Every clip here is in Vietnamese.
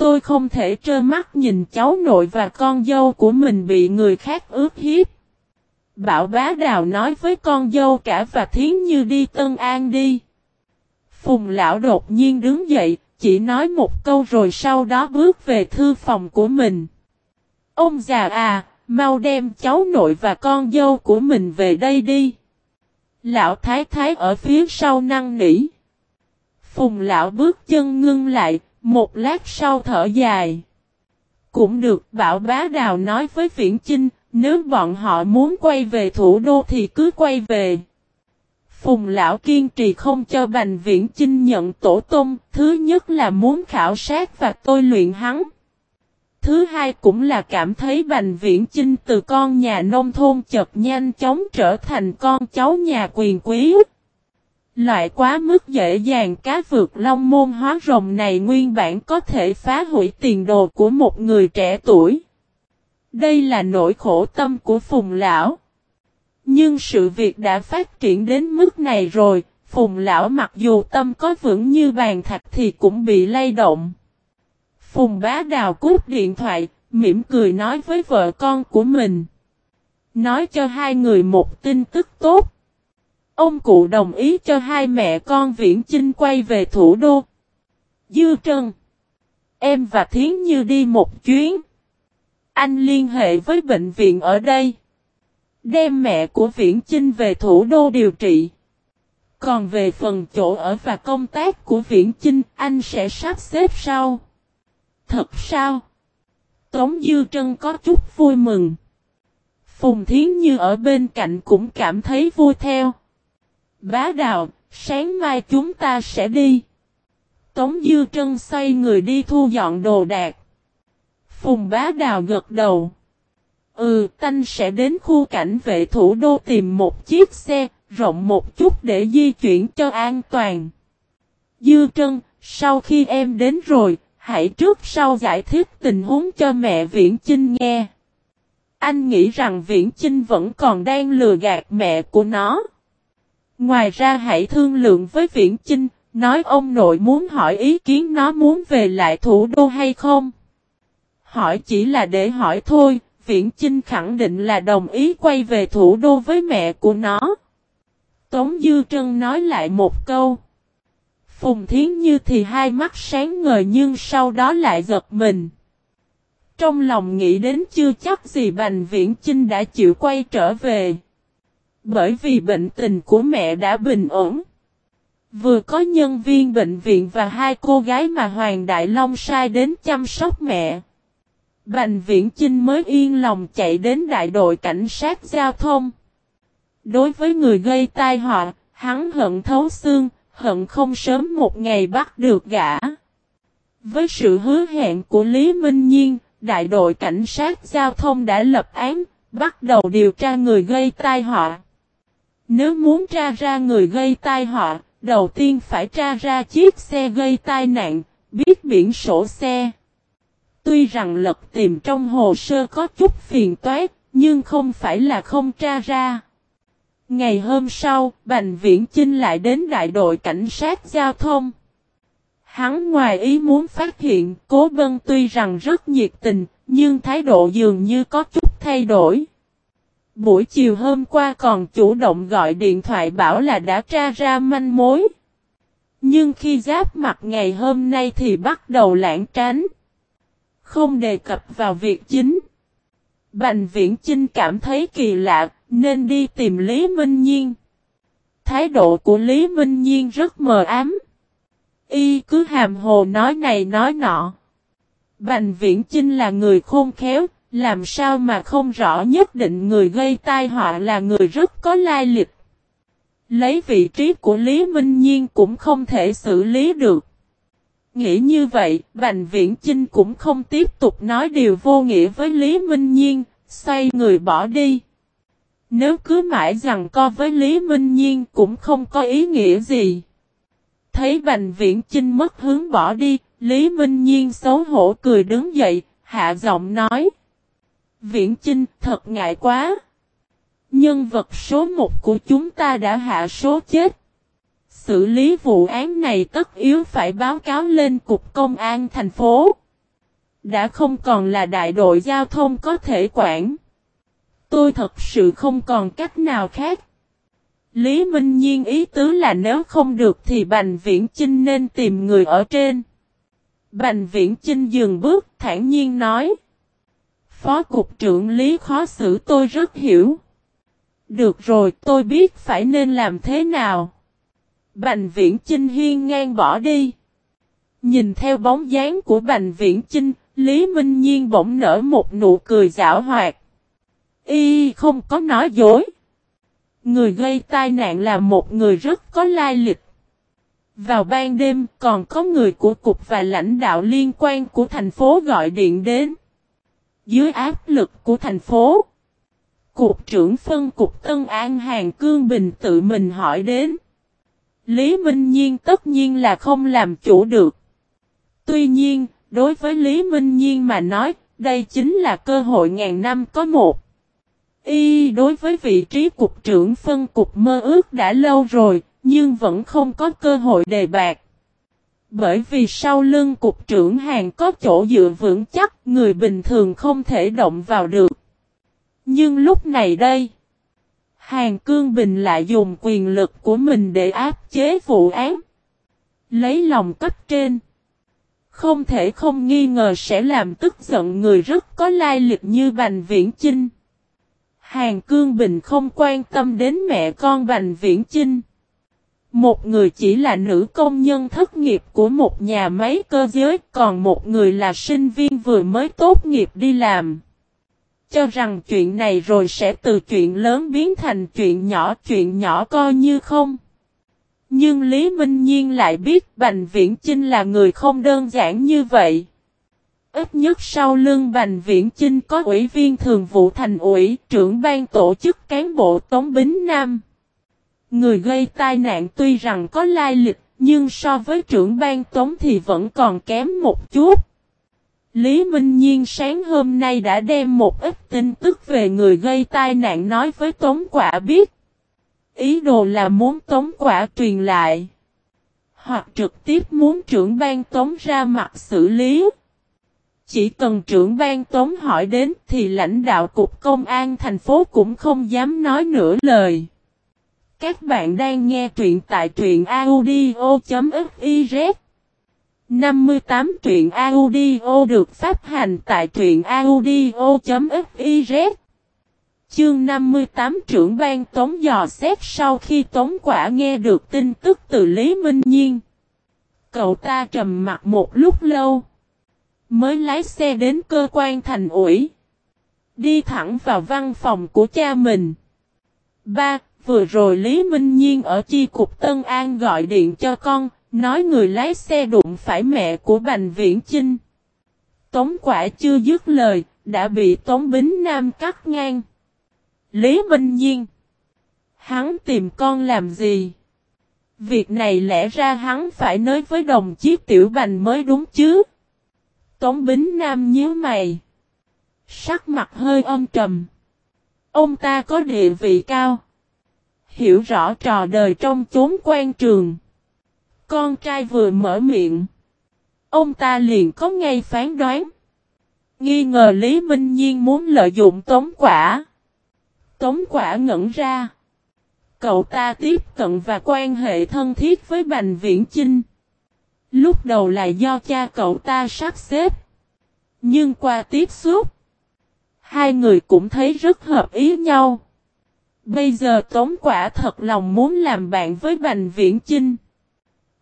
Tôi không thể trơ mắt nhìn cháu nội và con dâu của mình bị người khác ướp hiếp. Bảo bá đào nói với con dâu cả và thiến như đi Tân An đi. Phùng lão đột nhiên đứng dậy, chỉ nói một câu rồi sau đó bước về thư phòng của mình. Ông già à, mau đem cháu nội và con dâu của mình về đây đi. Lão thái thái ở phía sau năng nỉ. Phùng lão bước chân ngưng lại, một lát sau thở dài. Cũng được bảo bá đào nói với viễn chinh, nếu bọn họ muốn quay về thủ đô thì cứ quay về. Phùng lão kiên trì không cho Bành Viễn Chinh nhận tổ tông, thứ nhất là muốn khảo sát và tôi luyện hắn. Thứ hai cũng là cảm thấy Bành Viễn Chinh từ con nhà nông thôn chợt nhanh chóng trở thành con cháu nhà quyền quý. Loại quá mức dễ dàng cá vượt long môn hóa rồng này nguyên bản có thể phá hủy tiền đồ của một người trẻ tuổi. Đây là nỗi khổ tâm của Phùng Lão. Nhưng sự việc đã phát triển đến mức này rồi, Phùng Lão mặc dù tâm có vững như bàn thạch thì cũng bị lay động. Phùng bá đào cút điện thoại, mỉm cười nói với vợ con của mình. Nói cho hai người một tin tức tốt. Ông cụ đồng ý cho hai mẹ con Viễn Chinh quay về thủ đô. Dư Trân. Em và Thiến Như đi một chuyến. Anh liên hệ với bệnh viện ở đây. Đem mẹ của Viễn Chinh về thủ đô điều trị. Còn về phần chỗ ở và công tác của Viễn Chinh, anh sẽ sắp xếp sau. Thật sao? Tống Dư Trân có chút vui mừng. Phùng Thiến Như ở bên cạnh cũng cảm thấy vui theo. Bá Đào, sáng mai chúng ta sẽ đi. Tống Dư Trân xoay người đi thu dọn đồ đạc. Phùng Bá Đào gật đầu. Ừ, tanh sẽ đến khu cảnh vệ thủ đô tìm một chiếc xe, rộng một chút để di chuyển cho an toàn. Dư Trân, sau khi em đến rồi, hãy trước sau giải thích tình huống cho mẹ Viễn Chinh nghe. Anh nghĩ rằng Viễn Chinh vẫn còn đang lừa gạt mẹ của nó. Ngoài ra hãy thương lượng với Viễn Chinh, nói ông nội muốn hỏi ý kiến nó muốn về lại thủ đô hay không. Hỏi chỉ là để hỏi thôi, Viễn Chinh khẳng định là đồng ý quay về thủ đô với mẹ của nó. Tống Dư Trân nói lại một câu. Phùng Thiến Như thì hai mắt sáng ngời nhưng sau đó lại giật mình. Trong lòng nghĩ đến chưa chắc gì Bành Viễn Chinh đã chịu quay trở về. Bởi vì bệnh tình của mẹ đã bình ổn. Vừa có nhân viên bệnh viện và hai cô gái mà Hoàng Đại Long sai đến chăm sóc mẹ. Bành Viễn Chinh mới yên lòng chạy đến đại đội cảnh sát giao thông. Đối với người gây tai họa, hắn hận thấu xương, hận không sớm một ngày bắt được gã. Với sự hứa hẹn của Lý Minh Nhiên, đại đội cảnh sát giao thông đã lập án, bắt đầu điều tra người gây tai họa. Nếu muốn tra ra người gây tai họa, đầu tiên phải tra ra chiếc xe gây tai nạn, biết biển sổ xe. Tuy rằng lật tìm trong hồ sơ có chút phiền toái, nhưng không phải là không tra ra. Ngày hôm sau, Bành Viễn Chinh lại đến đại đội cảnh sát giao thông. Hắn ngoài ý muốn phát hiện, Cố Vân tuy rằng rất nhiệt tình, nhưng thái độ dường như có chút thay đổi. Buổi chiều hôm qua còn chủ động gọi điện thoại bảo là đã tra ra manh mối. Nhưng khi giáp mặt ngày hôm nay thì bắt đầu lãng tránh. Không đề cập vào việc chính. Bành viễn Chinh cảm thấy kỳ lạ, nên đi tìm Lý Minh Nhiên. Thái độ của Lý Minh Nhiên rất mờ ám. Y cứ hàm hồ nói này nói nọ. Bành viễn Chinh là người khôn khéo, làm sao mà không rõ nhất định người gây tai họa là người rất có lai lịch. Lấy vị trí của Lý Minh Nhiên cũng không thể xử lý được. Nghĩ như vậy, Bành Viễn Chinh cũng không tiếp tục nói điều vô nghĩa với Lý Minh Nhiên, xoay người bỏ đi. Nếu cứ mãi rằng co với Lý Minh Nhiên cũng không có ý nghĩa gì. Thấy Bành Viễn Chinh mất hướng bỏ đi, Lý Minh Nhiên xấu hổ cười đứng dậy, hạ giọng nói. Viễn Chinh, thật ngại quá. Nhân vật số một của chúng ta đã hạ số chết. Xử lý vụ án này tất yếu phải báo cáo lên Cục Công an thành phố. Đã không còn là đại đội giao thông có thể quản. Tôi thật sự không còn cách nào khác. Lý Minh Nhiên ý tứ là nếu không được thì Bành Viễn Chinh nên tìm người ở trên. Bành Viễn Chinh dừng bước, thản nhiên nói. Phó Cục trưởng Lý khó xử tôi rất hiểu. Được rồi tôi biết phải nên làm thế nào. Bành Viễn Chinh hiên ngang bỏ đi. Nhìn theo bóng dáng của Bành Viễn Chinh, Lý Minh Nhiên bỗng nở một nụ cười giảo hoạt. Y không có nói dối. Người gây tai nạn là một người rất có lai lịch. Vào ban đêm còn có người của cục và lãnh đạo liên quan của thành phố gọi điện đến. Dưới áp lực của thành phố, Cục trưởng phân cục Tân An Hàng Cương Bình tự mình hỏi đến. Lý Minh Nhiên tất nhiên là không làm chủ được. Tuy nhiên, đối với Lý Minh Nhiên mà nói, đây chính là cơ hội ngàn năm có một. Y đối với vị trí cục trưởng phân cục mơ ước đã lâu rồi, nhưng vẫn không có cơ hội đề bạc. Bởi vì sau lưng cục trưởng hàng có chỗ dựa vững chắc, người bình thường không thể động vào được. Nhưng lúc này đây, Hàng Cương Bình lại dùng quyền lực của mình để áp chế vụ án. Lấy lòng cấp trên. Không thể không nghi ngờ sẽ làm tức giận người rất có lai lịch như Bành Viễn Chinh. Hàng Cương Bình không quan tâm đến mẹ con Bành Viễn Chinh. Một người chỉ là nữ công nhân thất nghiệp của một nhà máy cơ giới, còn một người là sinh viên vừa mới tốt nghiệp đi làm. Cho rằng chuyện này rồi sẽ từ chuyện lớn biến thành chuyện nhỏ, chuyện nhỏ coi như không. Nhưng Lý Minh Nhiên lại biết Bành Viễn Chinh là người không đơn giản như vậy. Ít nhất sau lưng Bành Viễn Chinh có ủy viên thường vụ thành ủy, trưởng ban tổ chức cán bộ Tống Bính Nam. Người gây tai nạn tuy rằng có lai lịch, nhưng so với trưởng ban Tống thì vẫn còn kém một chút. Lý Minh Nhiên sáng hôm nay đã đem một ít tin tức về người gây tai nạn nói với Tống Quả biết. Ý đồ là muốn Tống Quả truyền lại. Hoặc trực tiếp muốn trưởng ban Tống ra mặt xử lý. Chỉ cần trưởng ban Tống hỏi đến thì lãnh đạo Cục Công an thành phố cũng không dám nói nửa lời. Các bạn đang nghe truyện tại truyện audio.fiz 58 truyện audio được phát hành tại truyện audio.fiz Chương 58 trưởng ban Tống dò xét sau khi Tống quả nghe được tin tức từ Lý Minh Nhiên. Cậu ta trầm mặt một lúc lâu. Mới lái xe đến cơ quan thành ủi. Đi thẳng vào văn phòng của cha mình. Ba, vừa rồi Lý Minh Nhiên ở chi cục Tân An gọi điện cho con, nói người lái xe đụng phải mẹ của Bành Viễn Chinh. Tống quả chưa dứt lời, đã bị Tống Bính Nam cắt ngang. Lý Minh Nhiên. Hắn tìm con làm gì? Việc này lẽ ra hắn phải nói với đồng chí Tiểu Bành mới đúng chứ. Tống Bính Nam nhíu mày. Sắc mặt hơi âm trầm. Ông ta có địa vị cao. Hiểu rõ trò đời trong chốn quan trường. Con trai vừa mở miệng. Ông ta liền có ngay phán đoán. Nghi ngờ Lý Minh Nhiên muốn lợi dụng tống quả. Tống quả ngẩn ra. Cậu ta tiếp cận và quan hệ thân thiết với Bành Viễn Chinh. Lúc đầu là do cha cậu ta sắp xếp. Nhưng qua tiếp xúc, hai người cũng thấy rất hợp ý nhau. Bây giờ Tống Quả thật lòng muốn làm bạn với Bành Viễn Chinh.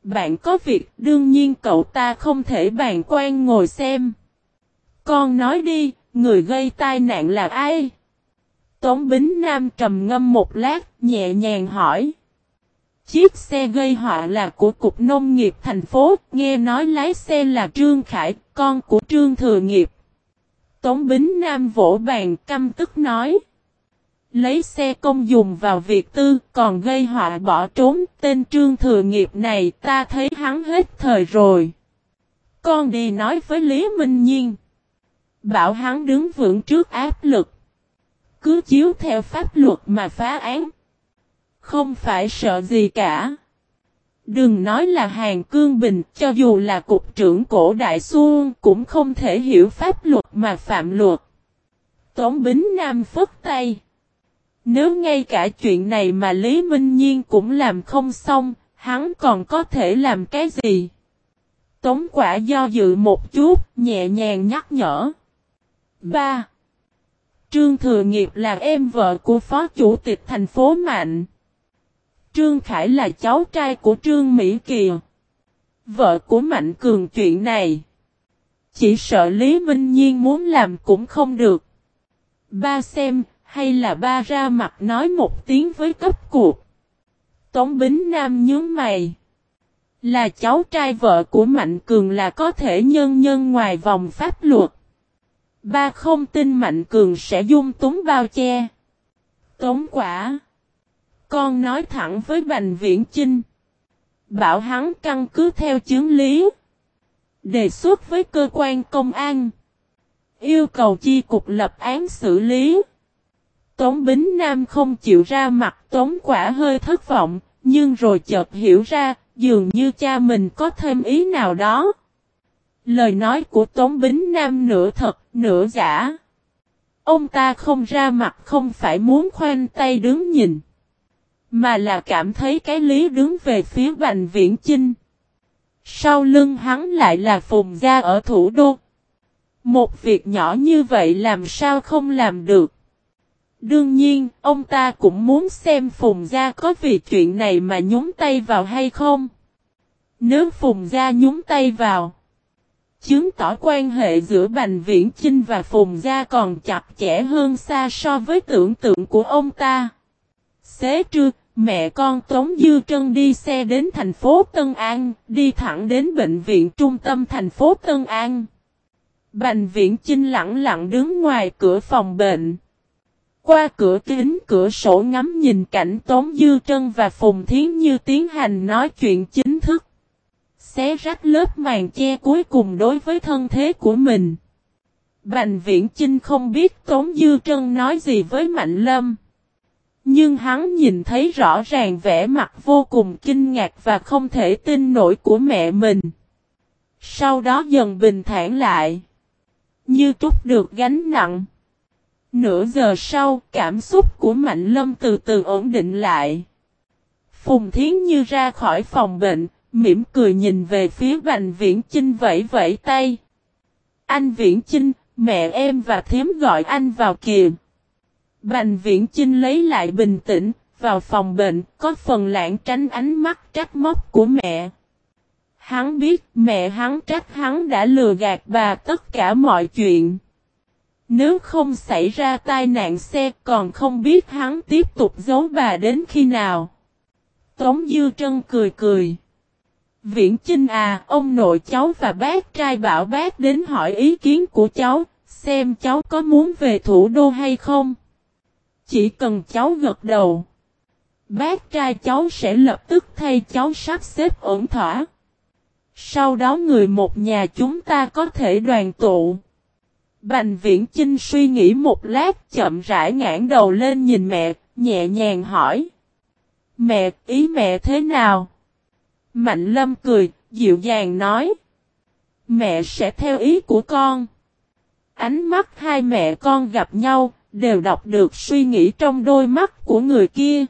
Bạn có việc đương nhiên cậu ta không thể bàn quan ngồi xem. Con nói đi, người gây tai nạn là ai? Tống Bính Nam trầm ngâm một lát, nhẹ nhàng hỏi. Chiếc xe gây họa là của Cục Nông nghiệp thành phố, nghe nói lái xe là Trương Khải, con của Trương Thừa Nghiệp. Tống Bính Nam vỗ bàn căm tức nói. Lấy xe công dùng vào việc tư, còn gây họa bỏ trốn, tên Trương Thừa Nghiệp này ta thấy hắn hết thời rồi. Con đi nói với Lý Minh Nhiên. Bảo hắn đứng vững trước áp lực. Cứ chiếu theo pháp luật mà phá án. Không phải sợ gì cả. Đừng nói là Hàng Cương Bình, cho dù là cục trưởng cổ đại xuân cũng không thể hiểu pháp luật mà phạm luật. Tống Bính Nam phất tay. Nếu ngay cả chuyện này mà Lý Minh Nhiên cũng làm không xong, hắn còn có thể làm cái gì? Tống quả do dự một chút, nhẹ nhàng nhắc nhở. 3. Trương Thừa Nghiệp là em vợ của Phó Chủ tịch thành phố Mạnh. Trương Khải là cháu trai của Trương Mỹ Kiều. Vợ của Mạnh Cường chuyện này. Chỉ sợ Lý Minh Nhiên muốn làm cũng không được. Ba xem, hay là ba ra mặt nói một tiếng với cấp cuộc. Tống Bính Nam nhớ mày. Là cháu trai vợ của Mạnh Cường là có thể nhân nhân ngoài vòng pháp luật. Ba không tin Mạnh Cường sẽ dung túng bao che. Tống quả. Con nói thẳng với Bành Viễn Chinh. Bảo hắn căn cứ theo chứng lý. Đề xuất với cơ quan công an. Yêu cầu chi cục lập án xử lý. Tống Bính Nam không chịu ra mặt Tống quả hơi thất vọng, nhưng rồi chợt hiểu ra, dường như cha mình có thêm ý nào đó. Lời nói của Tống Bính Nam nửa thật, nửa giả. Ông ta không ra mặt không phải muốn khoanh tay đứng nhìn. Mà là cảm thấy cái lý đứng về phía Bành Viễn Chinh. Sau lưng hắn lại là Phùng Gia ở thủ đô. Một việc nhỏ như vậy làm sao không làm được. Đương nhiên, ông ta cũng muốn xem Phùng Gia có vì chuyện này mà nhúng tay vào hay không. Nếu Phùng Gia nhúng tay vào, chứng tỏ quan hệ giữa Bành Viễn Chinh và Phùng Gia còn chặt chẽ hơn xa so với tưởng tượng của ông ta. Xế trưa, mẹ con Tống Dư Trân đi xe đến thành phố Tân An, đi thẳng đến bệnh viện trung tâm thành phố Tân An. Bành Viễn Chinh lặng lặng đứng ngoài cửa phòng bệnh. Qua cửa kính, cửa sổ ngắm nhìn cảnh Tống Dư Trân và Phùng Thiến Như tiến hành nói chuyện chính thức. Xé rách lớp màn che cuối cùng đối với thân thế của mình. Bành Viễn Chinh không biết Tống Dư Trân nói gì với Mạnh Lâm. Nhưng hắn nhìn thấy rõ ràng vẻ mặt vô cùng kinh ngạc và không thể tin nổi của mẹ mình. Sau đó dần bình thản lại. Như trút được gánh nặng. Nửa giờ sau, cảm xúc của Mạnh Lâm từ từ ổn định lại. Phùng Thiến Như ra khỏi phòng bệnh, mỉm cười nhìn về phía Bành Viễn Chinh vẫy vẫy tay. Anh Viễn Chinh, mẹ em và thím gọi anh vào kìa. Bành Viễn Chinh lấy lại bình tĩnh, vào phòng bệnh, có phần lãng tránh ánh mắt trách móc của mẹ. Hắn biết mẹ hắn trách hắn đã lừa gạt bà tất cả mọi chuyện. Nếu không xảy ra tai nạn xe còn không biết hắn tiếp tục giấu bà đến khi nào. Tống Dư Trân cười cười. Viễn Chinh à, ông nội cháu và bác trai bảo bác đến hỏi ý kiến của cháu, xem cháu có muốn về thủ đô hay không. Chỉ cần cháu gật đầu. Bác trai cháu sẽ lập tức thay cháu sắp xếp ổn thỏa. Sau đó người một nhà chúng ta có thể đoàn tụ. Bành viễn Trinh suy nghĩ một lát chậm rãi ngãn đầu lên nhìn mẹ, nhẹ nhàng hỏi. Mẹ, ý mẹ thế nào? Mạnh lâm cười, dịu dàng nói. Mẹ sẽ theo ý của con. Ánh mắt hai mẹ con gặp nhau, đều đọc được suy nghĩ trong đôi mắt của người kia.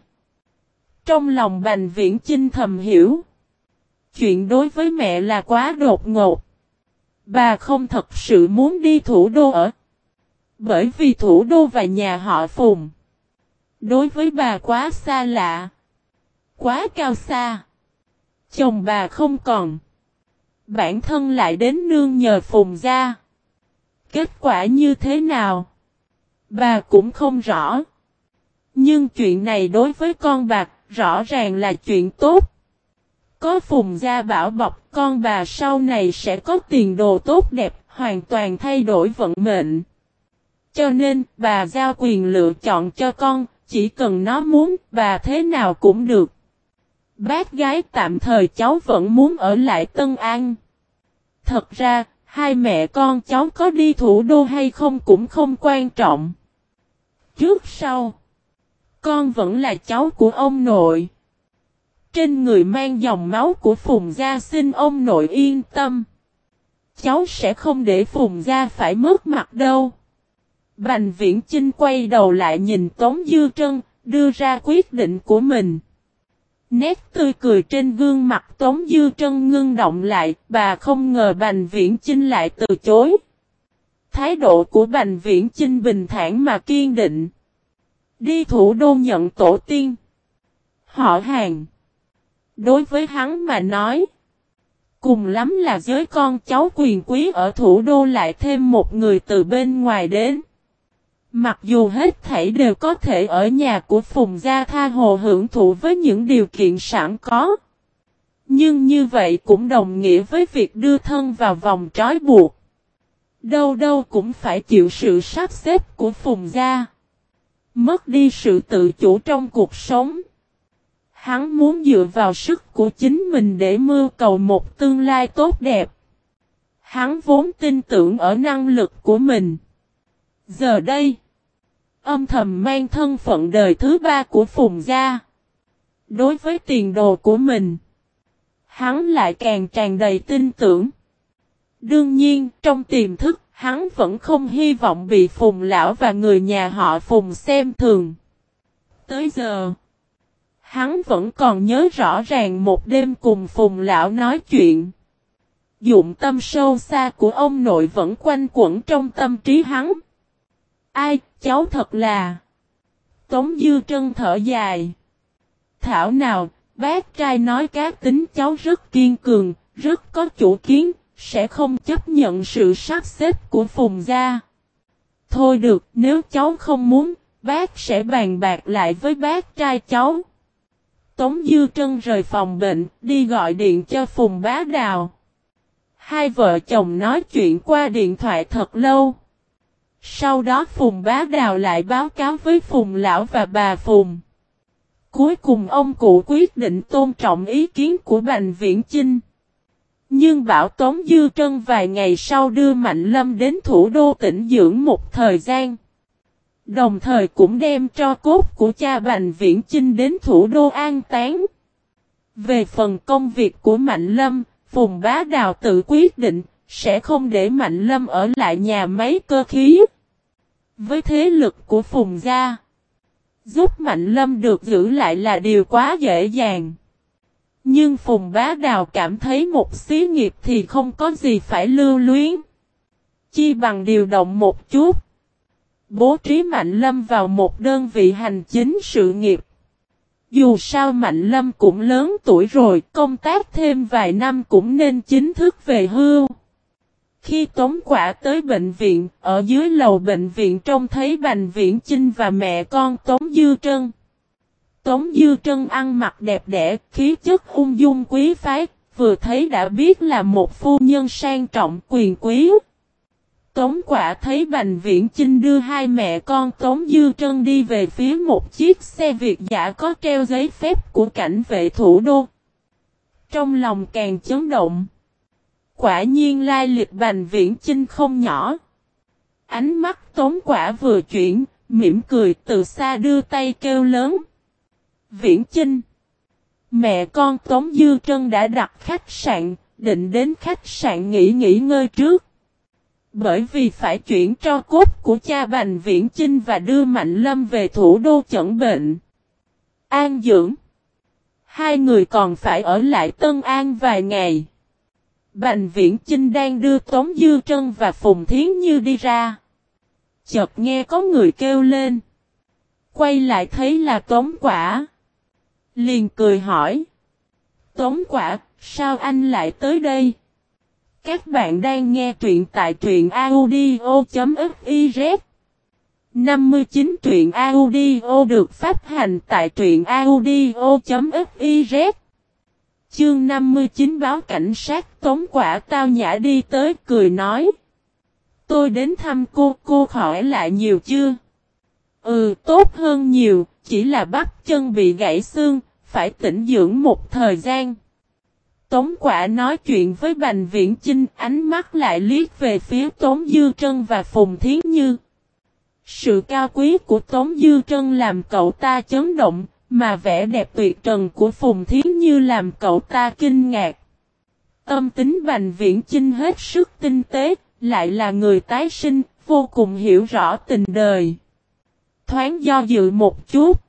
Trong lòng bành viễn Trinh thầm hiểu. Chuyện đối với mẹ là quá đột ngột. Bà không thật sự muốn đi thủ đô ở. Bởi vì thủ đô và nhà họ Phùng. Đối với bà quá xa lạ. Quá cao xa. Chồng bà không còn. Bản thân lại đến nương nhờ Phùng ra. Kết quả như thế nào? Bà cũng không rõ. Nhưng chuyện này đối với con bạc rõ ràng là chuyện tốt. Có phùng gia bảo bọc con bà sau này sẽ có tiền đồ tốt đẹp, hoàn toàn thay đổi vận mệnh. Cho nên, bà giao quyền lựa chọn cho con, chỉ cần nó muốn, bà thế nào cũng được. Bác gái tạm thời cháu vẫn muốn ở lại Tân An. Thật ra, hai mẹ con cháu có đi thủ đô hay không cũng không quan trọng. Trước sau, con vẫn là cháu của ông nội trên người mang dòng máu của Phùng Gia xin ông nội yên tâm. Cháu sẽ không để Phùng Gia phải mất mặt đâu. Bành Viễn Chinh quay đầu lại nhìn Tống Dư Trân, đưa ra quyết định của mình. Nét tươi cười trên gương mặt Tống Dư Trân ngưng động lại, bà không ngờ Bành Viễn Chinh lại từ chối. Thái độ của Bành Viễn Chinh bình thản mà kiên định. Đi thủ đô nhận tổ tiên. Họ hàng. Đối với hắn mà nói. Cùng lắm là giới con cháu quyền quý ở thủ đô lại thêm một người từ bên ngoài đến. Mặc dù hết thảy đều có thể ở nhà của Phùng Gia Tha Hồ hưởng thụ với những điều kiện sẵn có. Nhưng như vậy cũng đồng nghĩa với việc đưa thân vào vòng trói buộc. Đâu đâu cũng phải chịu sự sắp xếp của Phùng Gia. Mất đi sự tự chủ trong cuộc sống. Hắn muốn dựa vào sức của chính mình để mưu cầu một tương lai tốt đẹp. Hắn vốn tin tưởng ở năng lực của mình. Giờ đây, âm thầm mang thân phận đời thứ ba của Phùng Gia. Đối với tiền đồ của mình, hắn lại càng tràn đầy tin tưởng. Đương nhiên, trong tiềm thức, hắn vẫn không hy vọng bị Phùng Lão và người nhà họ Phùng xem thường. Tới giờ, hắn vẫn còn nhớ rõ ràng một đêm cùng Phùng Lão nói chuyện. Dụng tâm sâu xa của ông nội vẫn quanh quẩn trong tâm trí hắn. Ai, cháu thật là... Tống Dư Trân thở dài. Thảo nào, bác trai nói các tính cháu rất kiên cường, rất có chủ kiến, sẽ không chấp nhận sự sắp xếp của Phùng Gia. Thôi được, nếu cháu không muốn, bác sẽ bàn bạc lại với bác trai cháu. Tống Dư Trân rời phòng bệnh, đi gọi điện cho Phùng Bá Đào. Hai vợ chồng nói chuyện qua điện thoại thật lâu. Sau đó Phùng Bá Đào lại báo cáo với Phùng Lão và bà Phùng. Cuối cùng ông cụ quyết định tôn trọng ý kiến của Bành Viễn Chinh. Nhưng bảo Tống Dư Trân vài ngày sau đưa Mạnh Lâm đến thủ đô tỉnh dưỡng một thời gian. Đồng thời cũng đem cho cốt của cha Bành Viễn Chinh đến thủ đô an táng. Về phần công việc của Mạnh Lâm, Phùng Bá Đào tự quyết định, sẽ không để Mạnh Lâm ở lại nhà máy cơ khí. Với thế lực của Phùng Gia, giúp Mạnh Lâm được giữ lại là điều quá dễ dàng. Nhưng Phùng Bá Đào cảm thấy một xí nghiệp thì không có gì phải lưu luyến. Chi bằng điều động một chút. Bố trí Mạnh Lâm vào một đơn vị hành chính sự nghiệp. Dù sao Mạnh Lâm cũng lớn tuổi rồi, công tác thêm vài năm cũng nên chính thức về hưu. Khi Tống Quả tới bệnh viện, ở dưới lầu bệnh viện trông thấy Bành Viễn Chinh và mẹ con Tống Dư Trân. Tống Dư Trân ăn mặc đẹp đẽ, khí chất ung dung quý phái, vừa thấy đã biết là một phu nhân sang trọng quyền quý. Tống quả thấy Bành Viễn Chinh đưa hai mẹ con Tống Dư Trân đi về phía một chiếc xe Việt giả có treo giấy phép của cảnh vệ thủ đô. Trong lòng càng chấn động. Quả nhiên lai lịch Bành Viễn Chinh không nhỏ. Ánh mắt Tống quả vừa chuyển, mỉm cười từ xa đưa tay kêu lớn. Viễn Chinh Mẹ con Tống Dư Trân đã đặt khách sạn, định đến khách sạn nghỉ nghỉ ngơi trước. Bởi vì phải chuyển cho cốt của cha Bành Viễn Chinh và đưa Mạnh Lâm về thủ đô chẩn bệnh. An dưỡng. Hai người còn phải ở lại Tân An vài ngày. Bành Viễn Chinh đang đưa Tống Dư Trân và Phùng Thiến Như đi ra. Chợt nghe có người kêu lên. Quay lại thấy là Tống Quả. Liền cười hỏi. Tống Quả, sao anh lại tới đây? Các bạn đang nghe truyện tại truyện audio.fiz 59 truyện audio được phát hành tại truyện audio.fiz Chương 59 báo cảnh sát tống quả tao nhã đi tới cười nói Tôi đến thăm cô, cô khỏi lại nhiều chưa? Ừ, tốt hơn nhiều, chỉ là bắp chân bị gãy xương, phải tĩnh dưỡng một thời gian. Tống quả nói chuyện với Bành Viễn Chinh, ánh mắt lại liếc về phía Tống Dư Trân và Phùng Thiến Như. Sự cao quý của Tống Dư Trân làm cậu ta chấn động, mà vẻ đẹp tuyệt trần của Phùng Thiến Như làm cậu ta kinh ngạc. Tâm tính Bành Viễn Chinh hết sức tinh tế, lại là người tái sinh, vô cùng hiểu rõ tình đời. Thoáng do dự một chút.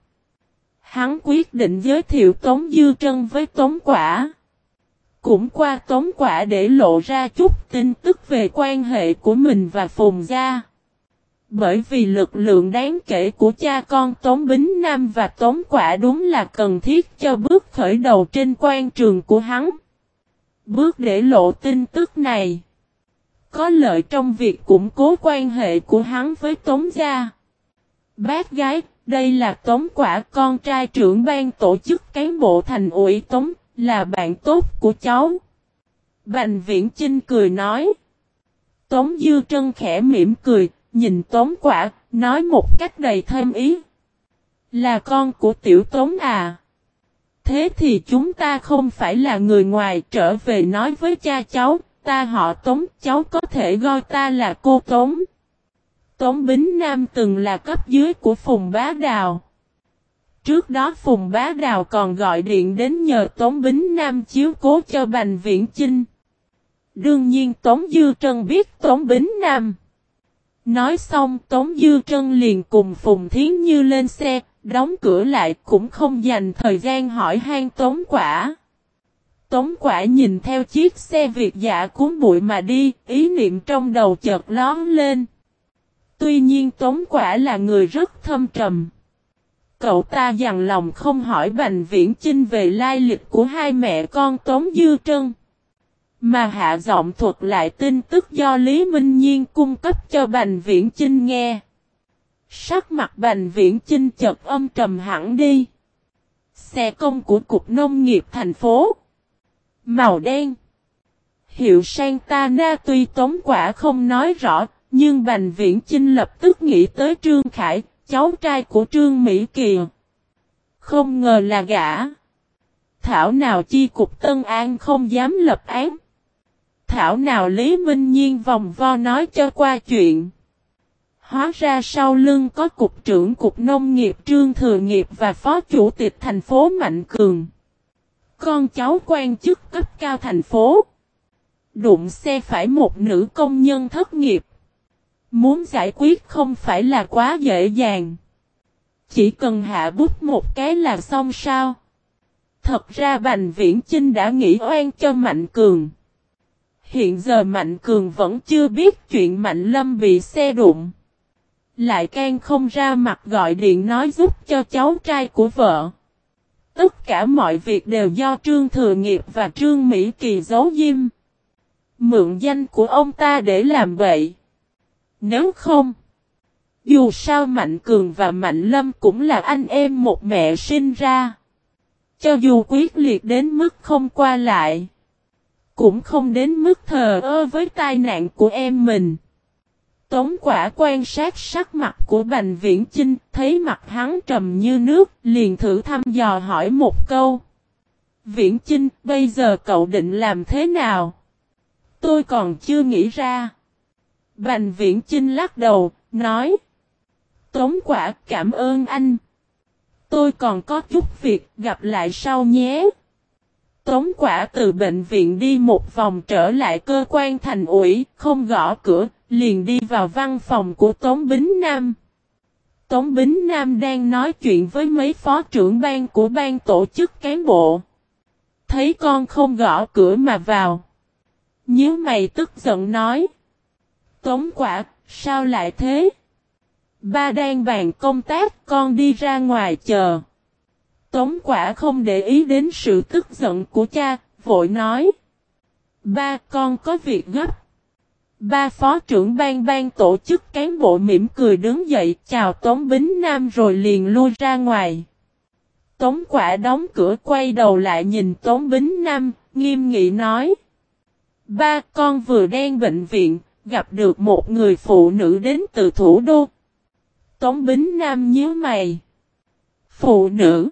Hắn quyết định giới thiệu Tống Dư Trân với Tống Quả. Cũng qua Tống Quả để lộ ra chút tin tức về quan hệ của mình và Phùng Gia. Bởi vì lực lượng đáng kể của cha con Tống Bính Nam và Tống Quả đúng là cần thiết cho bước khởi đầu trên quan trường của hắn. Bước để lộ tin tức này. Có lợi trong việc củng cố quan hệ của hắn với Tống Gia. Bác gái, đây là Tống Quả con trai trưởng ban tổ chức cán bộ thành ủy Tống, là bạn tốt của cháu. Bành Viễn Chinh cười nói. Tống Dư Trân khẽ mỉm cười, nhìn Tống Quả, nói một cách đầy thêm ý. Là con của tiểu Tống à? Thế thì chúng ta không phải là người ngoài trở về nói với cha cháu, ta họ Tống, cháu có thể gọi ta là cô Tống. Tống Bính Nam từng là cấp dưới của Phùng Bá Đào. Trước đó Phùng Bá Đào còn gọi điện đến nhờ Tống Bính Nam chiếu cố cho Bành Viễn Chinh. Đương nhiên Tống Dư Trân biết Tống Bính Nam. Nói xong Tống Dư Trân liền cùng Phùng Thiến Như lên xe, đóng cửa lại cũng không dành thời gian hỏi han Tống Quả. Tống Quả nhìn theo chiếc xe Việt dạ cuốn bụi mà đi, ý niệm trong đầu chợt lón lên. Tuy nhiên Tống Quả là người rất thâm trầm. Cậu ta dằn lòng không hỏi Bành Viễn Chinh về lai lịch của hai mẹ con Tống Dư Trân. Mà hạ giọng thuật lại tin tức do Lý Minh Nhiên cung cấp cho Bành Viễn Chinh nghe. Sắc mặt Bành Viễn Chinh chật âm trầm hẳn đi. Xe công của Cục Nông nghiệp thành phố. Màu đen. Hiệu Santana tuy tống quả không nói rõ, nhưng Bành Viễn Chinh lập tức nghĩ tới Trương Khải, cháu trai của Trương Mỹ kiều Không ngờ là gã. Thảo nào chi cục Tân An không dám lập án. Thảo nào Lý Minh Nhiên vòng vo nói cho qua chuyện. Hóa ra sau lưng có cục trưởng cục nông nghiệp Trương Thừa Nghiệp và phó chủ tịch thành phố Mạnh Cường. Con cháu quan chức cấp cao thành phố. Đụng xe phải một nữ công nhân thất nghiệp. Muốn giải quyết không phải là quá dễ dàng. Chỉ cần hạ bút một cái là xong sao. Thật ra Bành Viễn Chinh đã nghĩ oan cho Mạnh Cường. Hiện giờ Mạnh Cường vẫn chưa biết chuyện Mạnh Lâm bị xe đụng. Lại can không ra mặt gọi điện nói giúp cho cháu trai của vợ. Tất cả mọi việc đều do Trương Thừa Nghiệp và Trương Mỹ Kỳ giấu diêm. Mượn danh của ông ta để làm vậy. Nếu không, dù sao Mạnh Cường và Mạnh Lâm cũng là anh em một mẹ sinh ra. Cho dù quyết liệt đến mức không qua lại, cũng không đến mức thờ ơ với tai nạn của em mình. Tống quả quan sát sắc mặt của Bành Viễn Chinh, thấy mặt hắn trầm như nước, liền thử thăm dò hỏi một câu. Viễn Chinh, bây giờ cậu định làm thế nào? Tôi còn chưa nghĩ ra. Bành Viễn Chinh lắc đầu, nói. Tống quả cảm ơn anh. Tôi còn có chút việc, gặp lại sau nhé. Tống quả từ bệnh viện đi một vòng trở lại cơ quan thành ủy, không gõ cửa, liền đi vào văn phòng của Tống Bính Nam. Tống Bính Nam đang nói chuyện với mấy phó trưởng ban của ban tổ chức cán bộ. Thấy con không gõ cửa mà vào. Nhớ mày tức giận nói. Tống quả, sao lại thế? Ba đang bàn công tác, con đi ra ngoài chờ. Tống quả không để ý đến sự tức giận của cha, vội nói. Ba con có việc gấp. Ba phó trưởng ban ban tổ chức cán bộ mỉm cười đứng dậy chào Tống Bính Nam rồi liền lui ra ngoài. Tống quả đóng cửa quay đầu lại nhìn Tống Bính Nam, nghiêm nghị nói. Ba con vừa đang bệnh viện, gặp được một người phụ nữ đến từ thủ đô. Tống Bính Nam nhíu mày. Phụ nữ.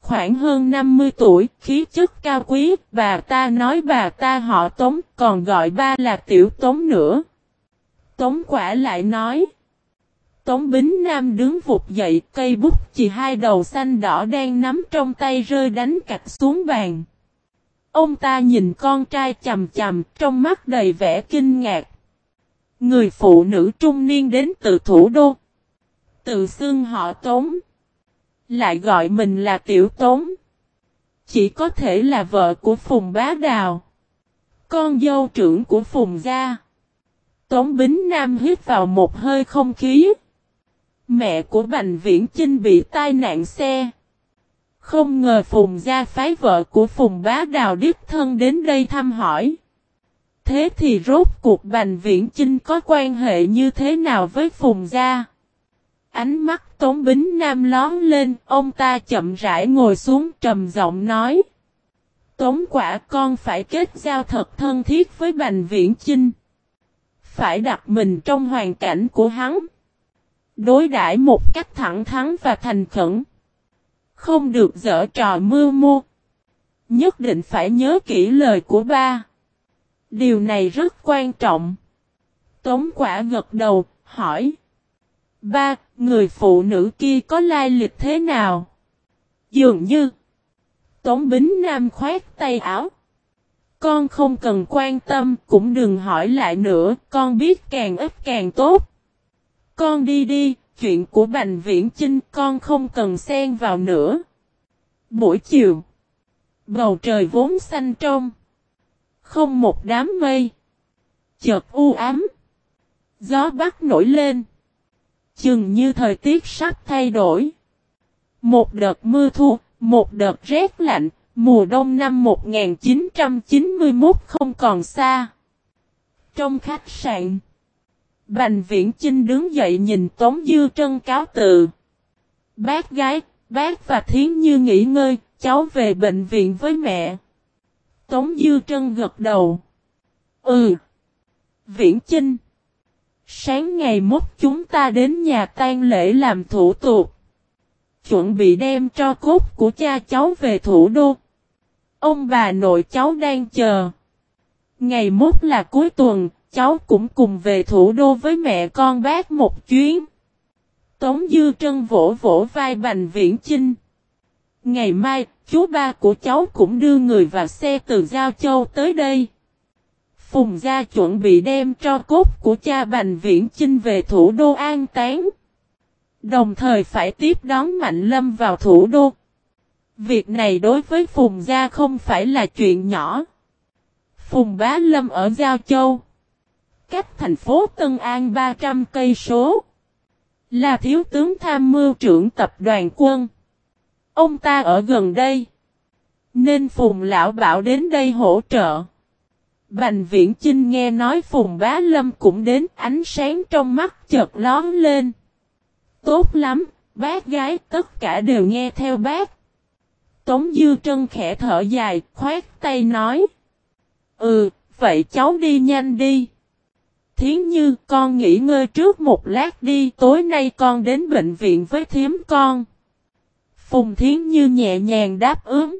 Khoảng hơn 50 tuổi, khí chất cao quý, bà ta nói bà ta họ Tống, còn gọi ba là tiểu Tống nữa. Tống quả lại nói. Tống Bính Nam đứng vụt dậy, cây bút chỉ hai đầu xanh đỏ đen nắm trong tay rơi đánh cạch xuống bàn. Ông ta nhìn con trai chầm chầm, trong mắt đầy vẻ kinh ngạc. Người phụ nữ trung niên đến từ thủ đô. Tự xưng họ Tống. Lại gọi mình là Tiểu Tống. Chỉ có thể là vợ của Phùng Bá Đào. Con dâu trưởng của Phùng Gia. Tống Bính Nam hít vào một hơi không khí. Mẹ của Bành Viễn Chinh bị tai nạn xe. Không ngờ Phùng Gia phái vợ của Phùng Bá Đào đích thân đến đây thăm hỏi. Thế thì rốt cuộc Bành Viễn Chinh có quan hệ như thế nào với Phùng Gia? Ánh mắt Tống Bính Nam lón lên, ông ta chậm rãi ngồi xuống trầm giọng nói. Tống quả con phải kết giao thật thân thiết với Bành Viễn Chinh. Phải đặt mình trong hoàn cảnh của hắn. Đối đãi một cách thẳng thắn và thành khẩn. Không được dở trò mưa mua. Nhất định phải nhớ kỹ lời của ba. Điều này rất quan trọng. Tống quả gật đầu, hỏi. Ba, người phụ nữ kia có lai lịch thế nào? Dường như. Tống Bính Nam khoát tay áo. Con không cần quan tâm, cũng đừng hỏi lại nữa, con biết càng ít càng tốt. Con đi đi, chuyện của Bành Viễn Chinh con không cần xen vào nữa. Buổi chiều, bầu trời vốn xanh trong, không một đám mây, chợt u ám, gió bắc nổi lên, chừng như thời tiết sắp thay đổi. Một đợt mưa thu, một đợt rét lạnh, mùa đông năm 1991 không còn xa. Trong khách sạn, Bành Viễn Chinh đứng dậy nhìn Tống Dư Trân cáo từ. Bác gái, bác và Thiến Như nghỉ ngơi, cháu về bệnh viện với mẹ. Tống Dư Trân gật đầu. Ừ. Viễn Chinh. Sáng ngày mốt chúng ta đến nhà tang lễ làm thủ tục. Chuẩn bị đem cho cốt của cha cháu về thủ đô. Ông bà nội cháu đang chờ. Ngày mốt là cuối tuần, cháu cũng cùng về thủ đô với mẹ con bác một chuyến. Tống Dư Trân vỗ vỗ vai Bành Viễn Chinh. Ngày mai, chú ba của cháu cũng đưa người và xe từ Giao Châu tới đây. Phùng gia chuẩn bị đem cho cốt của cha Bành Viễn Chinh về thủ đô an táng. Đồng thời phải tiếp đón Mạnh Lâm vào thủ đô. Việc này đối với Phùng gia không phải là chuyện nhỏ. Phùng Bá Lâm ở Giao Châu cách thành phố Tân An 300 cây số. Là thiếu tướng tham mưu trưởng tập đoàn quân. Ông ta ở gần đây. Nên Phùng Lão Bảo đến đây hỗ trợ. Bành Viễn Chinh nghe nói Phùng Bá Lâm cũng đến ánh sáng trong mắt chợt lón lên. Tốt lắm, bác gái tất cả đều nghe theo bác. Tống Dư Trân khẽ thở dài, khoát tay nói. Ừ, vậy cháu đi nhanh đi. Thiến Như con nghỉ ngơi trước một lát đi tối nay con đến bệnh viện với thiếm con. Phùng Thiến Như nhẹ nhàng đáp ứng.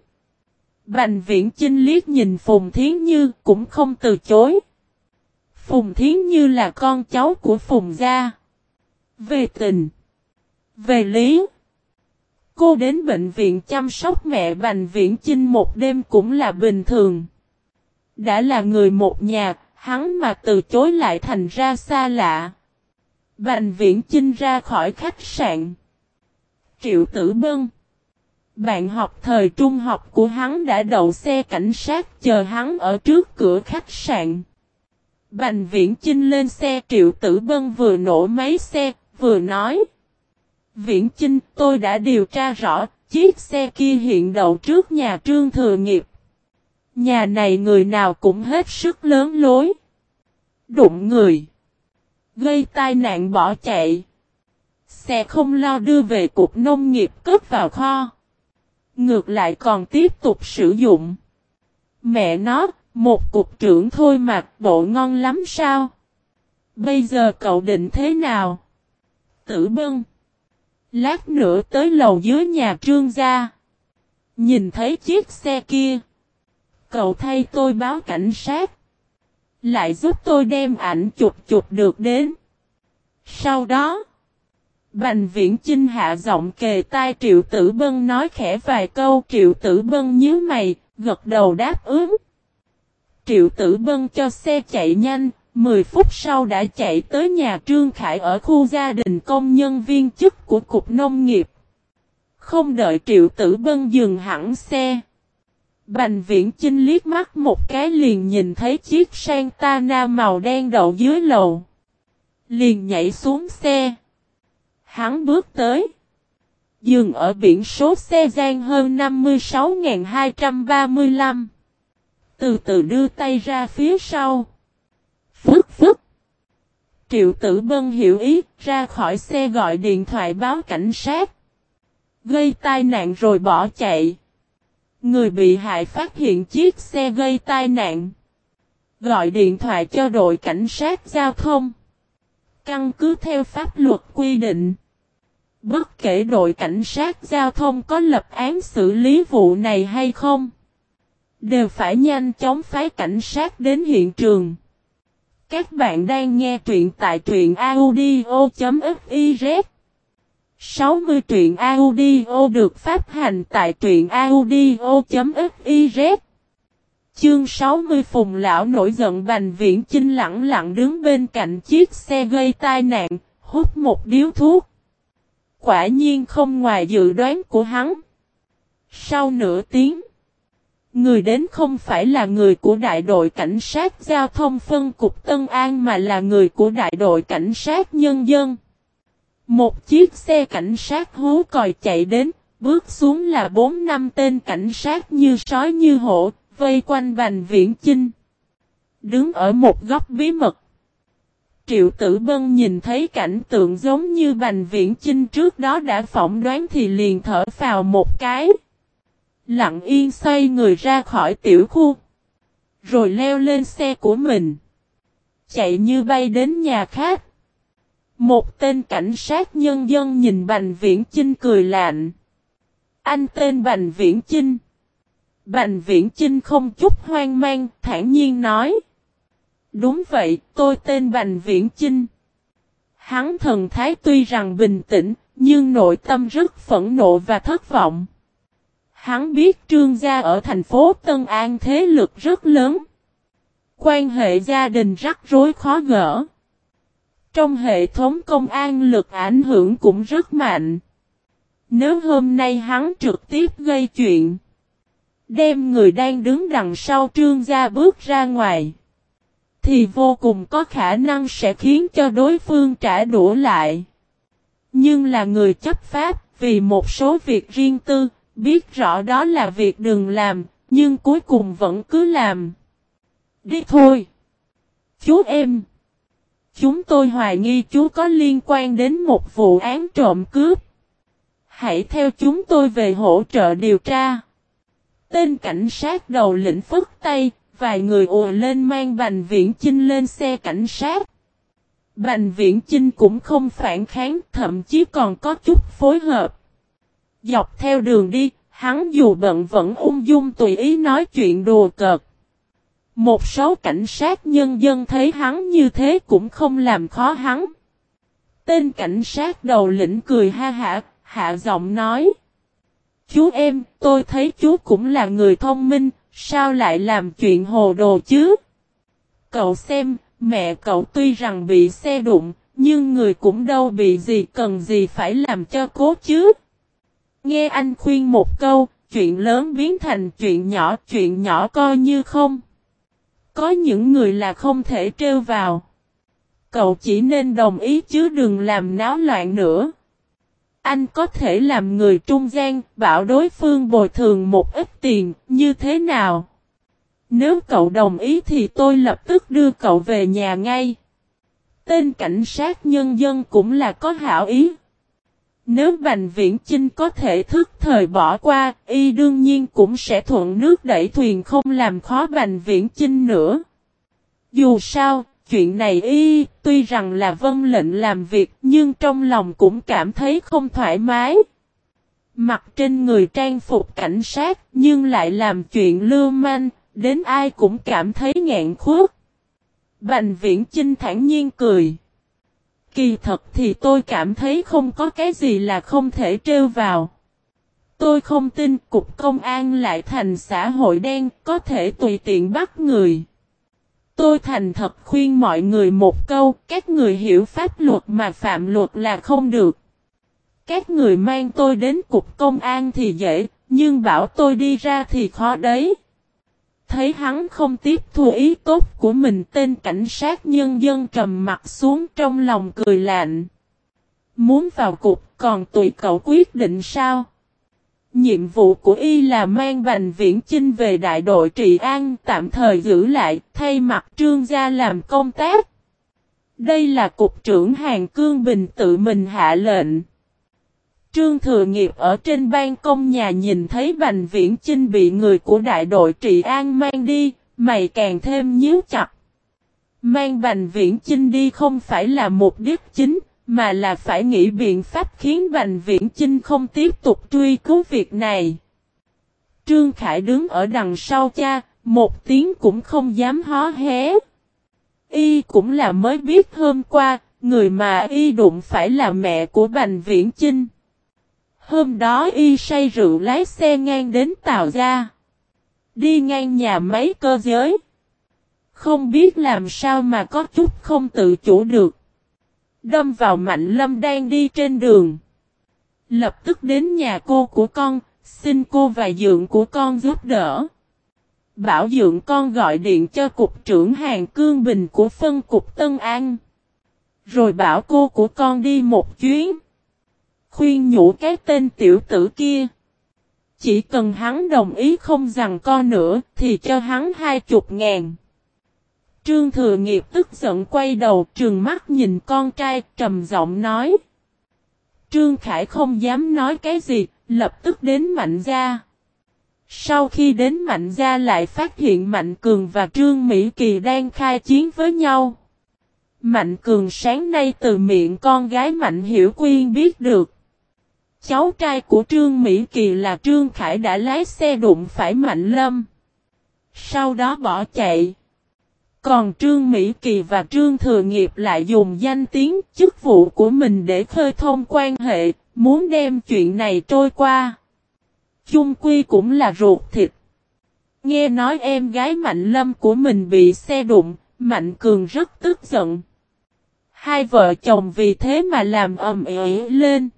Bành viễn chinh liếc nhìn Phùng Thiến Như cũng không từ chối. Phùng Thiến Như là con cháu của Phùng Gia. Về tình. Về lý. Cô đến bệnh viện chăm sóc mẹ Bành Viễn Chinh một đêm cũng là bình thường. Đã là người một nhà, hắn mà từ chối lại thành ra xa lạ. Bành viễn chinh ra khỏi khách sạn. Triệu tử bân. Bạn học thời trung học của hắn đã đậu xe cảnh sát chờ hắn ở trước cửa khách sạn. Bành viễn chinh lên xe triệu tử bân vừa nổ máy xe, vừa nói. Viễn chinh tôi đã điều tra rõ, chiếc xe kia hiện đậu trước nhà trương thừa nghiệp. Nhà này người nào cũng hết sức lớn lối. Đụng người. Gây tai nạn bỏ chạy. Xe không lo đưa về cục nông nghiệp cướp vào kho. Ngược lại còn tiếp tục sử dụng. Mẹ nó, một cục trưởng thôi mà bộ ngon lắm sao? Bây giờ cậu định thế nào? Tử bân. Lát nữa tới lầu dưới nhà trương gia. Nhìn thấy chiếc xe kia. Cậu thay tôi báo cảnh sát. Lại giúp tôi đem ảnh chụp chụp được đến. Sau đó, Bành viễn chinh hạ giọng kề tai Triệu Tử Bân nói khẽ vài câu Triệu Tử Bân nhíu mày, gật đầu đáp ứng. Triệu Tử Bân cho xe chạy nhanh, 10 phút sau đã chạy tới nhà Trương Khải ở khu gia đình công nhân viên chức của Cục Nông nghiệp. Không đợi Triệu Tử Bân dừng hẳn xe. Bành viễn chinh liếc mắt một cái liền nhìn thấy chiếc Santana màu đen đậu dưới lầu. Liền nhảy xuống xe. Hắn bước tới. Dừng ở biển số xe gian hơn 56.235. Từ từ đưa tay ra phía sau. Phức phức. Triệu tử bân hiểu ý, ra khỏi xe gọi điện thoại báo cảnh sát. Gây tai nạn rồi bỏ chạy. Người bị hại phát hiện chiếc xe gây tai nạn. Gọi điện thoại cho đội cảnh sát giao thông. Căn cứ theo pháp luật quy định. Bất kể đội cảnh sát giao thông có lập án xử lý vụ này hay không. Đều phải nhanh chóng phái cảnh sát đến hiện trường. Các bạn đang nghe truyện tại truyện audio.fiz 60 truyện audio được phát hành tại truyện audio.fiz Chương 60 Phùng Lão nổi giận Bành Viễn Chinh lặng lặng đứng bên cạnh chiếc xe gây tai nạn, hút một điếu thuốc. Quả nhiên không ngoài dự đoán của hắn. Sau nửa tiếng, người đến không phải là người của đại đội cảnh sát giao thông phân cục Tân An mà là người của đại đội cảnh sát nhân dân. Một chiếc xe cảnh sát hú còi chạy đến, bước xuống là bốn năm tên cảnh sát như sói như hổ, vây quanh Bành Viễn Chinh. Đứng ở một góc bí mật. Triệu Tử Bân nhìn thấy cảnh tượng giống như Bành Viễn Chinh trước đó đã phỏng đoán thì liền thở vào một cái. Lặng yên xoay người ra khỏi tiểu khu. Rồi leo lên xe của mình. Chạy như bay đến nhà khác. Một tên cảnh sát nhân dân nhìn Bành Viễn Chinh cười lạnh. Anh tên Bành Viễn Chinh. Bành Viễn Chinh không chút hoang mang, thản nhiên nói. Đúng vậy, tôi tên Bành Viễn Chinh. Hắn thần thái tuy rằng bình tĩnh, nhưng nội tâm rất phẫn nộ và thất vọng. Hắn biết trương gia ở thành phố Tân An thế lực rất lớn. Quan hệ gia đình rắc rối khó gỡ. Trong hệ thống công an lực ảnh hưởng cũng rất mạnh. Nếu hôm nay hắn trực tiếp gây chuyện. Đem người đang đứng đằng sau trương gia bước ra ngoài. Thì vô cùng có khả năng sẽ khiến cho đối phương trả đũa lại. Nhưng là người chấp pháp vì một số việc riêng tư, biết rõ đó là việc đừng làm, nhưng cuối cùng vẫn cứ làm. Đi thôi. Chú em. Chúng tôi hoài nghi chú có liên quan đến một vụ án trộm cướp. Hãy theo chúng tôi về hỗ trợ điều tra. Tên cảnh sát đầu lĩnh phức tay, vài người ùa lên mang Bành Viễn Chinh lên xe cảnh sát. Bành Viễn Chinh cũng không phản kháng, thậm chí còn có chút phối hợp. Dọc theo đường đi, hắn dù bận vẫn ung dung tùy ý nói chuyện đùa cợt. Một số cảnh sát nhân dân thấy hắn như thế cũng không làm khó hắn. Tên cảnh sát đầu lĩnh cười ha hả, hạ giọng nói. Chú em, tôi thấy chú cũng là người thông minh, sao lại làm chuyện hồ đồ chứ? Cậu xem, mẹ cậu tuy rằng bị xe đụng, nhưng người cũng đâu bị gì cần gì phải làm cho cố chứ. Nghe anh khuyên một câu, chuyện lớn biến thành chuyện nhỏ, chuyện nhỏ coi như không. Có những người là không thể trêu vào. Cậu chỉ nên đồng ý chứ đừng làm náo loạn nữa. Anh có thể làm người trung gian, bảo đối phương bồi thường một ít tiền, như thế nào? Nếu cậu đồng ý thì tôi lập tức đưa cậu về nhà ngay. Tên cảnh sát nhân dân cũng là có hảo ý. Nếu Bành Viễn Chinh có thể thức thời bỏ qua, y đương nhiên cũng sẽ thuận nước đẩy thuyền không làm khó Bành Viễn Chinh nữa. Dù sao, chuyện này y, tuy rằng là vân lệnh làm việc, nhưng trong lòng cũng cảm thấy không thoải mái. Mặc trên người trang phục cảnh sát, nhưng lại làm chuyện lưu manh, đến ai cũng cảm thấy ngạn khuất. Bành Viễn Chinh thản nhiên cười. Kỳ thật thì tôi cảm thấy không có cái gì là không thể trêu vào. Tôi không tin cục công an lại thành xã hội đen có thể tùy tiện bắt người. Tôi thành thật khuyên mọi người một câu, các người hiểu pháp luật mà phạm luật là không được. Các người mang tôi đến cục công an thì dễ, nhưng bảo tôi đi ra thì khó đấy. Thấy hắn không tiếp thu ý tốt của mình tên cảnh sát nhân dân trầm mặt xuống trong lòng cười lạnh. Muốn vào cục còn tùy cậu quyết định sao? Nhiệm vụ của y là mang Bành Viễn Chinh về đại đội trị an tạm thời giữ lại thay mặt trương gia làm công tác. Đây là cục trưởng Hàng Cương Bình tự mình hạ lệnh. Trương Thừa Nghiệp ở trên ban công nhà nhìn thấy Bành Viễn Chinh bị người của đại đội trị an mang đi, mày càng thêm nhíu chặt. Mang Bành Viễn Chinh đi không phải là mục đích chính, mà là phải nghĩ biện pháp khiến Bành Viễn Chinh không tiếp tục truy cứu việc này. Trương Khải đứng ở đằng sau cha, một tiếng cũng không dám hó hé. Y cũng là mới biết hôm qua, người mà Y đụng phải là mẹ của Bành Viễn Chinh. Hôm đó Y say rượu lái xe ngang đến Tàu Gia. Đi ngang nhà máy cơ giới. Không biết làm sao mà có chút không tự chủ được. Đâm vào Mạnh Lâm đang đi trên đường. Lập tức đến nhà cô của con, xin cô và dượng của con giúp đỡ. Bảo dượng con gọi điện cho cục trưởng Hàng Cương Bình của phân cục Tân An. Rồi bảo cô của con đi một chuyến. Khuyên nhủ cái tên tiểu tử kia. Chỉ cần hắn đồng ý không rằng con nữa thì cho hắn hai chục ngàn. Trương Thừa Nghiệp tức giận quay đầu trường mắt nhìn con trai trầm giọng nói. Trương Khải không dám nói cái gì, lập tức đến Mạnh Gia. Sau khi đến Mạnh Gia lại phát hiện Mạnh Cường và Trương Mỹ Kỳ đang khai chiến với nhau. Mạnh Cường sáng nay từ miệng con gái Mạnh Hiểu Quyên biết được. Cháu trai của Trương Mỹ Kỳ là Trương Khải đã lái xe đụng phải Mạnh Lâm. Sau đó bỏ chạy. Còn Trương Mỹ Kỳ và Trương Thừa Nghiệp lại dùng danh tiếng chức vụ của mình để khơi thông quan hệ, muốn đem chuyện này trôi qua. Chung Quy cũng là ruột thịt. Nghe nói em gái Mạnh Lâm của mình bị xe đụng, Mạnh Cường rất tức giận. Hai vợ chồng vì thế mà làm ầm ĩ lên.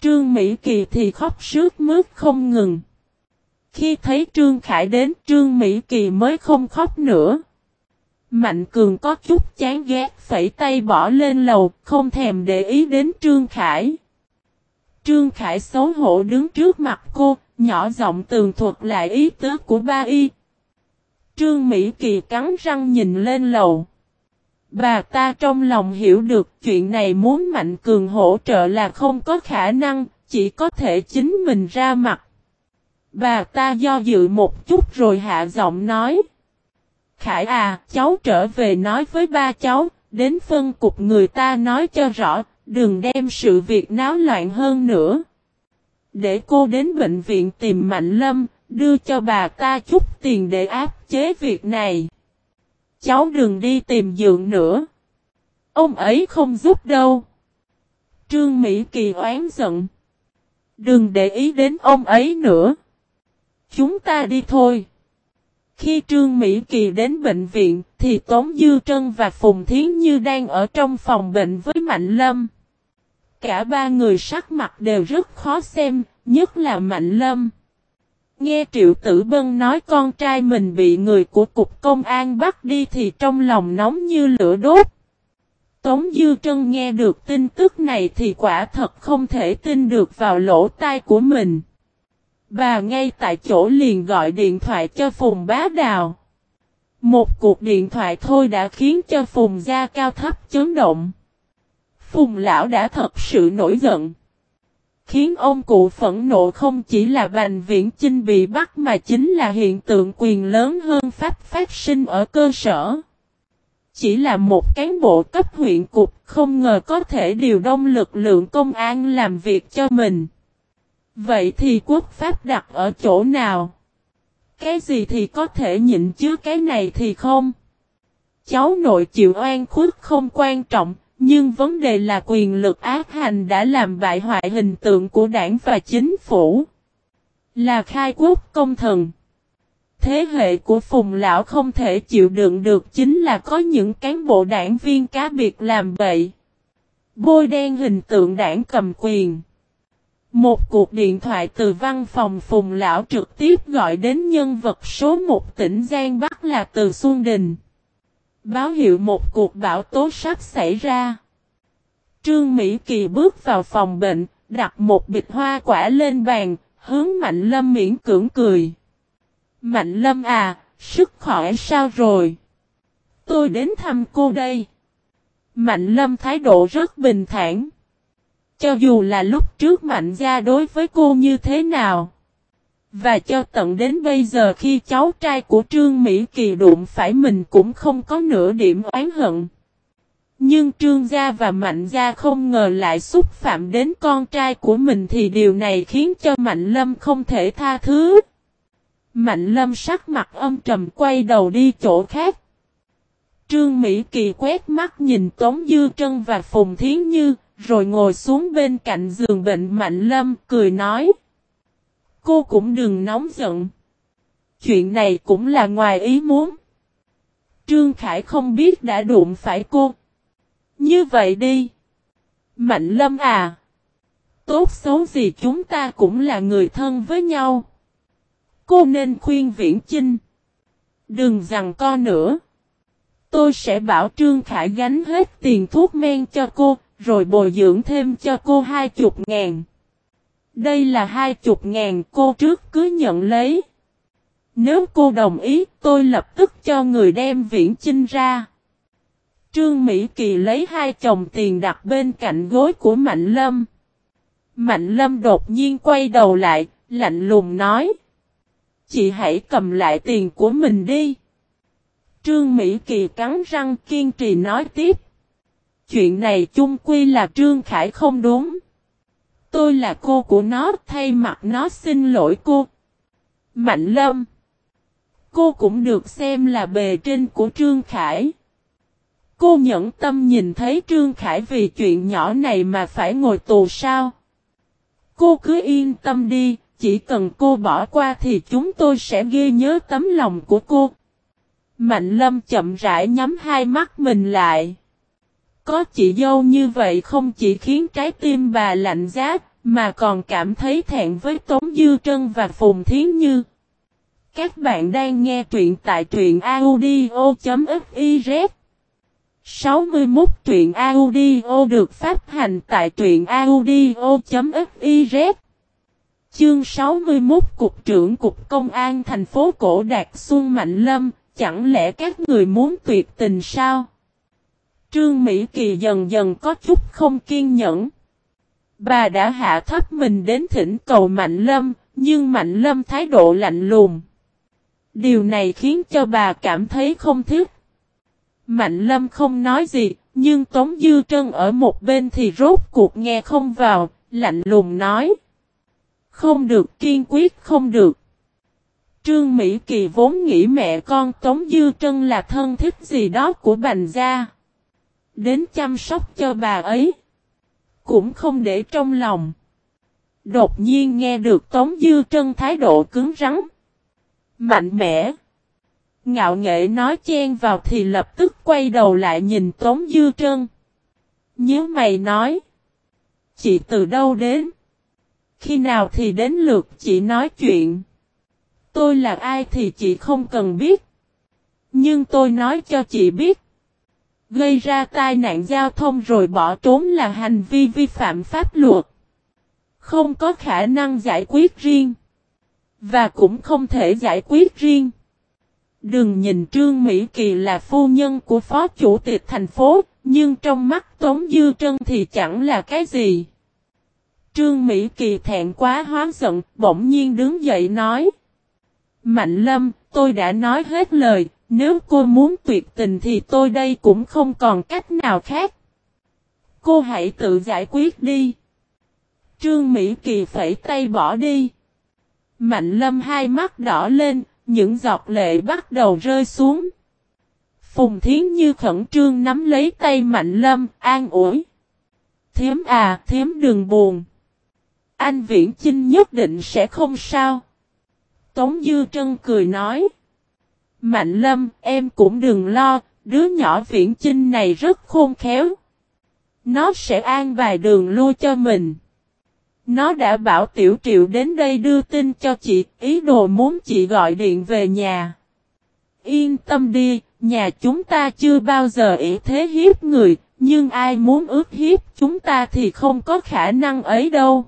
Trương Mỹ Kỳ thì khóc sướt mướt không ngừng. Khi thấy Trương Khải đến Trương Mỹ Kỳ mới không khóc nữa. Mạnh Cường có chút chán ghét phẩy tay bỏ lên lầu, không thèm để ý đến Trương Khải. Trương Khải xấu hổ đứng trước mặt cô, nhỏ giọng tường thuật lại ý tứ của ba y. Trương Mỹ Kỳ cắn răng nhìn lên lầu. Bà ta trong lòng hiểu được chuyện này muốn Mạnh Cường hỗ trợ là không có khả năng, chỉ có thể chính mình ra mặt. Bà ta do dự một chút rồi hạ giọng nói. Khải à, cháu trở về nói với ba cháu, đến phân cục người ta nói cho rõ, đừng đem sự việc náo loạn hơn nữa. Để cô đến bệnh viện tìm Mạnh Lâm, đưa cho bà ta chút tiền để áp chế việc này. Cháu đừng đi tìm dượng nữa. Ông ấy không giúp đâu. Trương Mỹ Kỳ oán giận. Đừng để ý đến ông ấy nữa. Chúng ta đi thôi. Khi Trương Mỹ Kỳ đến bệnh viện, thì Tống Dư Trân và Phùng Thiến Như đang ở trong phòng bệnh với Mạnh Lâm. Cả ba người sắc mặt đều rất khó xem, nhất là Mạnh Lâm. Nghe Triệu Tử Bân nói con trai mình bị người của Cục Công an bắt đi thì trong lòng nóng như lửa đốt. Tống Dư Trân nghe được tin tức này thì quả thật không thể tin được vào lỗ tai của mình. Bà ngay tại chỗ liền gọi điện thoại cho Phùng Bá Đào. Một cuộc điện thoại thôi đã khiến cho Phùng gia cao thấp chấn động. Phùng lão đã thật sự nổi giận. Khiến ông cụ phẫn nộ không chỉ là Bành Viễn Chinh bị bắt mà chính là hiện tượng quyền lớn hơn pháp phát sinh ở cơ sở. Chỉ là một cán bộ cấp huyện cục không ngờ có thể điều đông lực lượng công an làm việc cho mình. Vậy thì quốc pháp đặt ở chỗ nào? Cái gì thì có thể nhịn chứ cái này thì không. Cháu nội chịu oan khuất không quan trọng, Nhưng vấn đề là quyền lực ác hành đã làm bại hoại hình tượng của đảng và chính phủ. Là khai quốc công thần. Thế hệ của Phùng Lão không thể chịu đựng được chính là có những cán bộ đảng viên cá biệt làm bậy. Bôi đen hình tượng đảng cầm quyền. Một cuộc điện thoại từ văn phòng Phùng Lão trực tiếp gọi đến nhân vật số một tỉnh Giang Bắc là từ Xuân Đình. Báo hiệu một cuộc bão tố sắp xảy ra. Trương Mỹ Kỳ bước vào phòng bệnh, đặt một bịch hoa quả lên bàn, hướng Mạnh Lâm miễn cưỡng cười. Mạnh Lâm à, sức khỏe sao rồi? Tôi đến thăm cô đây. Mạnh Lâm thái độ rất bình thản. Cho dù là lúc trước Mạnh gia đối với cô như thế nào. Và cho tận đến bây giờ khi cháu trai của Trương Mỹ Kỳ đụng phải mình cũng không có nửa điểm oán hận. Nhưng Trương Gia và Mạnh Gia không ngờ lại xúc phạm đến con trai của mình thì điều này khiến cho Mạnh Lâm không thể tha thứ. Mạnh Lâm sắc mặt âm trầm quay đầu đi chỗ khác. Trương Mỹ Kỳ quét mắt nhìn Tống Dư Trân và Phùng Thiến Như, rồi ngồi xuống bên cạnh giường bệnh Mạnh Lâm, cười nói. Cô cũng đừng nóng giận. Chuyện này cũng là ngoài ý muốn. Trương Khải không biết đã đụng phải cô. Như vậy đi. Mạnh Lâm à. Tốt xấu gì chúng ta cũng là người thân với nhau. Cô nên khuyên Viễn Chinh. Đừng rằng co nữa. Tôi sẽ bảo Trương Khải gánh hết tiền thuốc men cho cô, rồi bồi dưỡng thêm cho cô hai chục ngàn. Đây là hai chục ngàn cô trước cứ nhận lấy. Nếu cô đồng ý, tôi lập tức cho người đem viễn chinh ra. Trương Mỹ Kỳ lấy hai chồng tiền đặt bên cạnh gối của Mạnh Lâm. Mạnh Lâm đột nhiên quay đầu lại, lạnh lùng nói. Chị hãy cầm lại tiền của mình đi. Trương Mỹ Kỳ cắn răng kiên trì nói tiếp. Chuyện này chung quy là Trương Khải không đúng. Tôi là cô của nó thay mặt nó xin lỗi cô. Mạnh Lâm. Cô cũng được xem là bề trên của Trương Khải. Cô nhẫn tâm nhìn thấy Trương Khải vì chuyện nhỏ này mà phải ngồi tù sao? Cô cứ yên tâm đi, chỉ cần cô bỏ qua thì chúng tôi sẽ ghi nhớ tấm lòng của cô. Mạnh lâm chậm rãi nhắm hai mắt mình lại. Có chị dâu như vậy không chỉ khiến trái tim bà lạnh giá, mà còn cảm thấy thẹn với Tống Dư Trân và Phùng Thiến Như. Các bạn đang nghe truyện tại truyện audio.fiz 61 truyện audio được phát hành tại truyện audio.fiz Chương 61 Cục trưởng Cục Công an thành phố Cổ Đạt Xuân Mạnh Lâm, chẳng lẽ các người muốn tuyệt tình sao? Trương Mỹ Kỳ dần dần có chút không kiên nhẫn. Bà đã hạ thấp mình đến thỉnh cầu Mạnh Lâm, nhưng Mạnh Lâm thái độ lạnh lùng. Điều này khiến cho bà cảm thấy không thích. Mạnh Lâm không nói gì, nhưng Tống Dư Trân ở một bên thì rốt cuộc nghe không vào, lạnh lùng nói. Không được kiên quyết không được. Trương Mỹ Kỳ vốn nghĩ mẹ con Tống Dư Trân là thân thích gì đó của Bành Gia. Đến chăm sóc cho bà ấy. Cũng không để trong lòng. Đột nhiên nghe được Tống Dư Trân thái độ cứng rắn. Mạnh mẽ. Ngạo nghệ nói chen vào thì lập tức quay đầu lại nhìn Tống Dư Trân. Nhớ mày nói. Chị từ đâu đến? Khi nào thì đến lượt chị nói chuyện. Tôi là ai thì chị không cần biết. Nhưng tôi nói cho chị biết. Gây ra tai nạn giao thông rồi bỏ trốn là hành vi vi phạm pháp luật. Không có khả năng giải quyết riêng. Và cũng không thể giải quyết riêng. Đừng nhìn Trương Mỹ Kỳ là phu nhân của Phó Chủ tịch thành phố, nhưng trong mắt Tống Dư Trân thì chẳng là cái gì. Trương Mỹ Kỳ thẹn quá hóa giận, bỗng nhiên đứng dậy nói. Mạnh Lâm, tôi đã nói hết lời, nếu cô muốn tuyệt tình thì tôi đây cũng không còn cách nào khác. Cô hãy tự giải quyết đi. Trương Mỹ Kỳ phẩy tay bỏ đi. Mạnh Lâm hai mắt đỏ lên, những giọt lệ bắt đầu rơi xuống. Phùng Thiến Như khẩn trương nắm lấy tay Mạnh Lâm, an ủi. Thiếm à, thiếm đừng buồn. Anh Viễn Chinh nhất định sẽ không sao. Tống Dư Trân cười nói. Mạnh Lâm, em cũng đừng lo, đứa nhỏ Viễn Chinh này rất khôn khéo. Nó sẽ an vài đường lui cho mình. Nó đã bảo Tiểu Triệu đến đây đưa tin cho chị, ý đồ muốn chị gọi điện về nhà. Yên tâm đi, nhà chúng ta chưa bao giờ ý thế hiếp người, nhưng ai muốn ước hiếp chúng ta thì không có khả năng ấy đâu.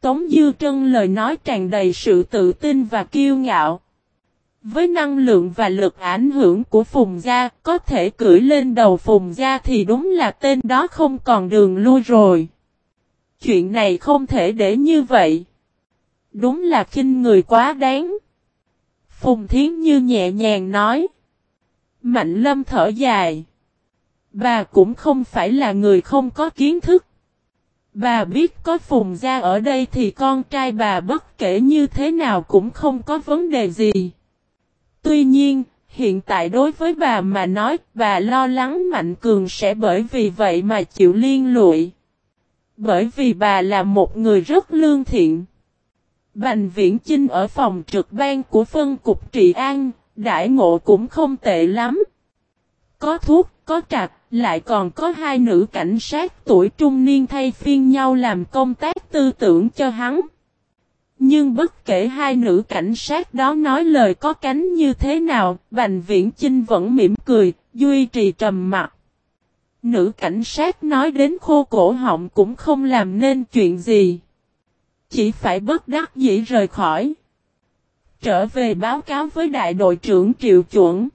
Tống Dư Trân lời nói tràn đầy sự tự tin và kiêu ngạo. Với năng lượng và lực ảnh hưởng của Phùng Gia, có thể cưỡi lên đầu Phùng Gia thì đúng là tên đó không còn đường lui rồi. Chuyện này không thể để như vậy. Đúng là khinh người quá đáng. Phùng Thiến Như nhẹ nhàng nói. Mạnh Lâm thở dài. Bà cũng không phải là người không có kiến thức. Bà biết có Phùng Gia ở đây thì con trai bà bất kể như thế nào cũng không có vấn đề gì. Tuy nhiên, hiện tại đối với bà mà nói, bà lo lắng Mạnh Cường sẽ bởi vì vậy mà chịu liên lụy. Bởi vì bà là một người rất lương thiện. Bành Viễn Chinh ở phòng trực ban của phân cục trị an, đại ngộ cũng không tệ lắm. Có thuốc, có trạc, lại còn có hai nữ cảnh sát tuổi trung niên thay phiên nhau làm công tác tư tưởng cho hắn. Nhưng bất kể hai nữ cảnh sát đó nói lời có cánh như thế nào, Bành Viễn Chinh vẫn mỉm cười, duy trì trầm mặt. Nữ cảnh sát nói đến khô cổ họng cũng không làm nên chuyện gì. Chỉ phải bất đắc dĩ rời khỏi. Trở về báo cáo với đại đội trưởng Triệu Chuẩn.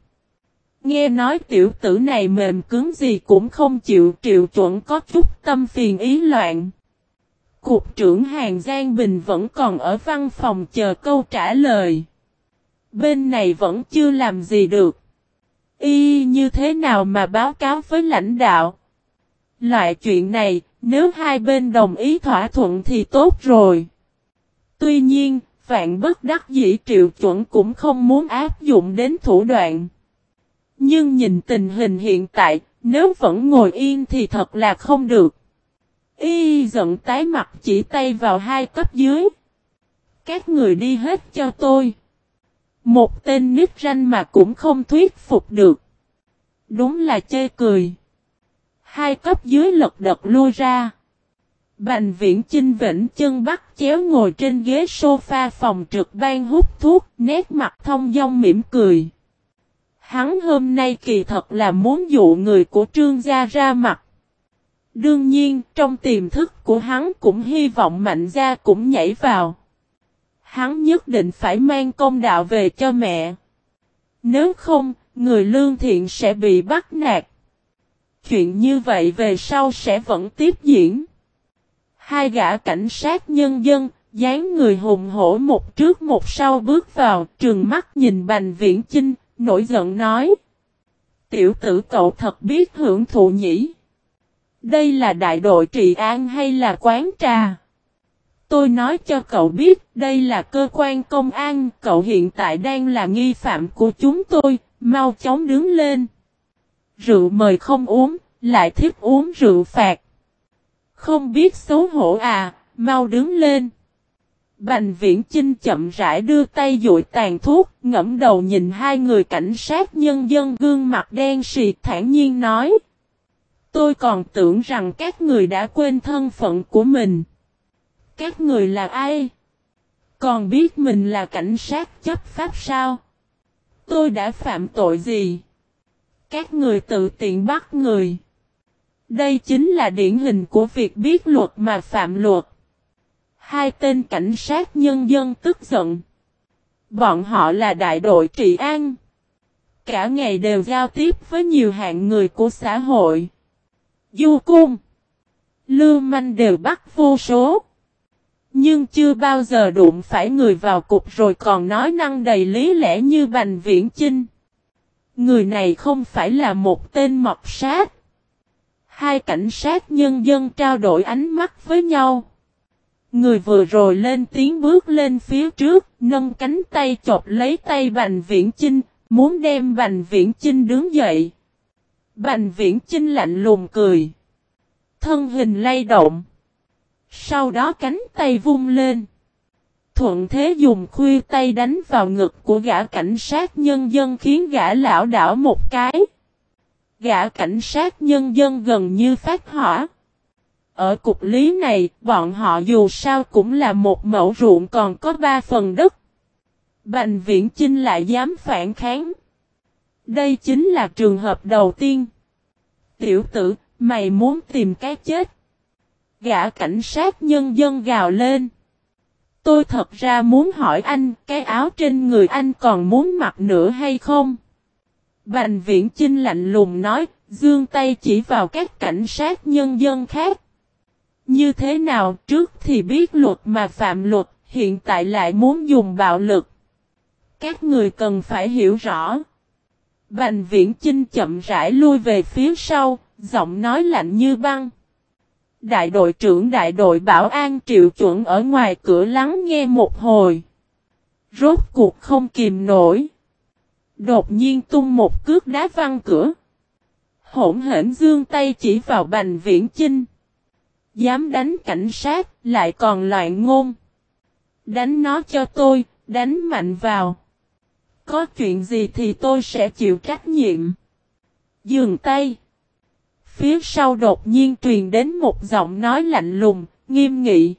Nghe nói tiểu tử này mềm cứng gì cũng không chịu Triệu Chuẩn có chút tâm phiền ý loạn. Cục trưởng Hàng Giang Bình vẫn còn ở văn phòng chờ câu trả lời. Bên này vẫn chưa làm gì được. Y như thế nào mà báo cáo với lãnh đạo? Loại chuyện này, nếu hai bên đồng ý thỏa thuận thì tốt rồi. Tuy nhiên, vạn bất đắc dĩ triệu chuẩn cũng không muốn áp dụng đến thủ đoạn. Nhưng nhìn tình hình hiện tại, nếu vẫn ngồi yên thì thật là không được. Y giận tái mặt chỉ tay vào hai cấp dưới. Các người đi hết cho tôi. Một tên nít ranh mà cũng không thuyết phục được. Đúng là chê cười. Hai cấp dưới lật đật lui ra. Bành viễn chinh vĩnh chân bắt chéo ngồi trên ghế sofa phòng trực ban hút thuốc, nét mặt thông dong mỉm cười. Hắn hôm nay kỳ thật là muốn dụ người của trương gia ra mặt. Đương nhiên, trong tiềm thức của hắn cũng hy vọng mạnh gia cũng nhảy vào. Hắn nhất định phải mang công đạo về cho mẹ. Nếu không, người lương thiện sẽ bị bắt nạt. Chuyện như vậy về sau sẽ vẫn tiếp diễn. Hai gã cảnh sát nhân dân, dáng người hùng hổ một trước một sau bước vào, trường mắt nhìn Bành Viễn Chinh, nổi giận nói. Tiểu tử cậu thật biết hưởng thụ nhỉ? Đây là đại đội trị an hay là quán trà? Tôi nói cho cậu biết, đây là cơ quan công an, cậu hiện tại đang là nghi phạm của chúng tôi, mau chóng đứng lên. Rượu mời không uống, lại thích uống rượu phạt. Không biết xấu hổ à, mau đứng lên. Bành viễn Trinh chậm rãi đưa tay dụi tàn thuốc, ngẫm đầu nhìn hai người cảnh sát nhân dân gương mặt đen xịt thản nhiên nói. Tôi còn tưởng rằng các người đã quên thân phận của mình. Các người là ai? Còn biết mình là cảnh sát chấp pháp sao? Tôi đã phạm tội gì? Các người tự tiện bắt người. Đây chính là điển hình của việc biết luật mà phạm luật. Hai tên cảnh sát nhân dân tức giận. Bọn họ là đại đội trị an. Cả ngày đều giao tiếp với nhiều hạng người của xã hội. Du cung. Lưu manh đều bắt vô số. Nhưng chưa bao giờ đụng phải người vào cục rồi còn nói năng đầy lý lẽ như Bành Viễn Chinh. Người này không phải là một tên mọc sát. Hai cảnh sát nhân dân trao đổi ánh mắt với nhau. Người vừa rồi lên tiếng bước lên phía trước, nâng cánh tay chộp lấy tay Bành Viễn Chinh, Muốn đem Bành Viễn Chinh đứng dậy. Bành Viễn Chinh lạnh lùng cười. Thân hình lay động. Sau đó cánh tay vung lên. Thuận thế dùng khuy tay đánh vào ngực của gã cảnh sát nhân dân khiến gã lão đảo một cái. Gã cảnh sát nhân dân gần như phát hỏa. Ở cục lý này, bọn họ dù sao cũng là một mẫu ruộng còn có ba phần đất. Bành viễn Chinh lại dám phản kháng. Đây chính là trường hợp đầu tiên. Tiểu tử, mày muốn tìm cái chết. Gã cảnh sát nhân dân gào lên. Tôi thật ra muốn hỏi anh, cái áo trên người anh còn muốn mặc nữa hay không? Bành viễn Chinh lạnh lùng nói, dương tay chỉ vào các cảnh sát nhân dân khác. Như thế nào trước thì biết luật mà phạm luật, hiện tại lại muốn dùng bạo lực. Các người cần phải hiểu rõ. Bành viễn trinh chậm rãi lui về phía sau, giọng nói lạnh như băng. Đại đội trưởng đại đội bảo an triệu chuẩn ở ngoài cửa lắng nghe một hồi. Rốt cuộc không kìm nổi. Đột nhiên tung một cước đá văng cửa. Hỗn hển dương tay chỉ vào bành viễn trinh Dám đánh cảnh sát, lại còn loạn ngôn. Đánh nó cho tôi, đánh mạnh vào. Có chuyện gì thì tôi sẽ chịu trách nhiệm. Dường tay. Phía sau đột nhiên truyền đến một giọng nói lạnh lùng, nghiêm nghị.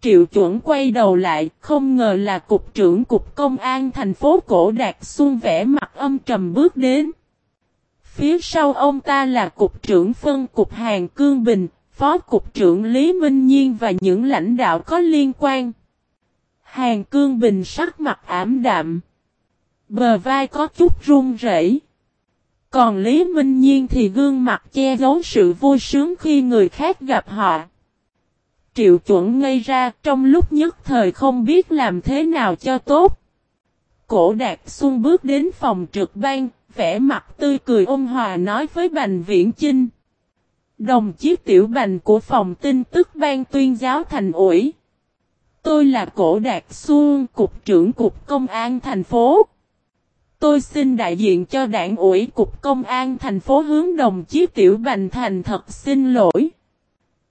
Triệu chuẩn quay đầu lại, không ngờ là cục trưởng cục công an thành phố Cổ Đạt Xuân vẽ mặt âm trầm bước đến. Phía sau ông ta là cục trưởng phân cục Hàng Cương Bình, phó cục trưởng Lý Minh Nhiên và những lãnh đạo có liên quan. Hàng Cương Bình sắc mặt ảm đạm. Bờ vai có chút run rẩy. Còn Lý Minh Nhiên thì gương mặt che giấu sự vui sướng khi người khác gặp họ. Triệu chuẩn ngây ra trong lúc nhất thời không biết làm thế nào cho tốt. Cổ Đạt Xuân bước đến phòng trực ban, vẽ mặt tươi cười ôn hòa nói với Bành Viễn Chinh. Đồng chí tiểu bành của phòng tin tức ban tuyên giáo thành ủi. Tôi là Cổ Đạt Xuân, Cục trưởng Cục Công an thành phố. Tôi xin đại diện cho đảng ủy Cục Công an thành phố hướng đồng chí Tiểu Bành thành thật xin lỗi.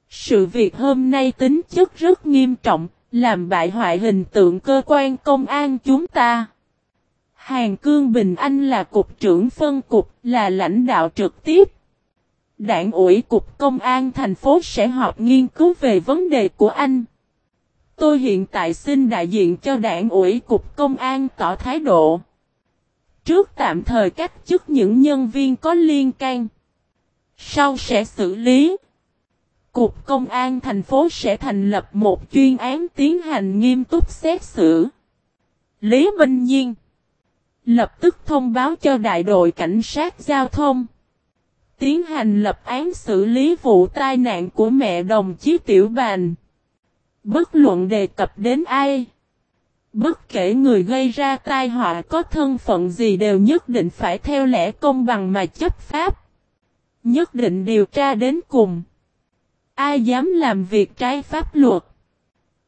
Sự việc hôm nay tính chất rất nghiêm trọng, làm bại hoại hình tượng cơ quan công an chúng ta. Hàng Cương Bình Anh là cục trưởng phân cục, là lãnh đạo trực tiếp. Đảng ủy Cục Công an thành phố sẽ họp nghiên cứu về vấn đề của anh. Tôi hiện tại xin đại diện cho đảng ủy Cục Công an tỏ thái độ. Trước tạm thời cách chức những nhân viên có liên can. Sau sẽ xử lý. Cục Công an thành phố sẽ thành lập một chuyên án tiến hành nghiêm túc xét xử. Lý Minh Nhiên Lập tức thông báo cho đại đội cảnh sát giao thông. Tiến hành lập án xử lý vụ tai nạn của mẹ đồng chí Tiểu Bành. Bất luận đề cập đến ai. Bất kể người gây ra tai họa có thân phận gì đều nhất định phải theo lẽ công bằng mà chấp pháp. Nhất định điều tra đến cùng. Ai dám làm việc trái pháp luật.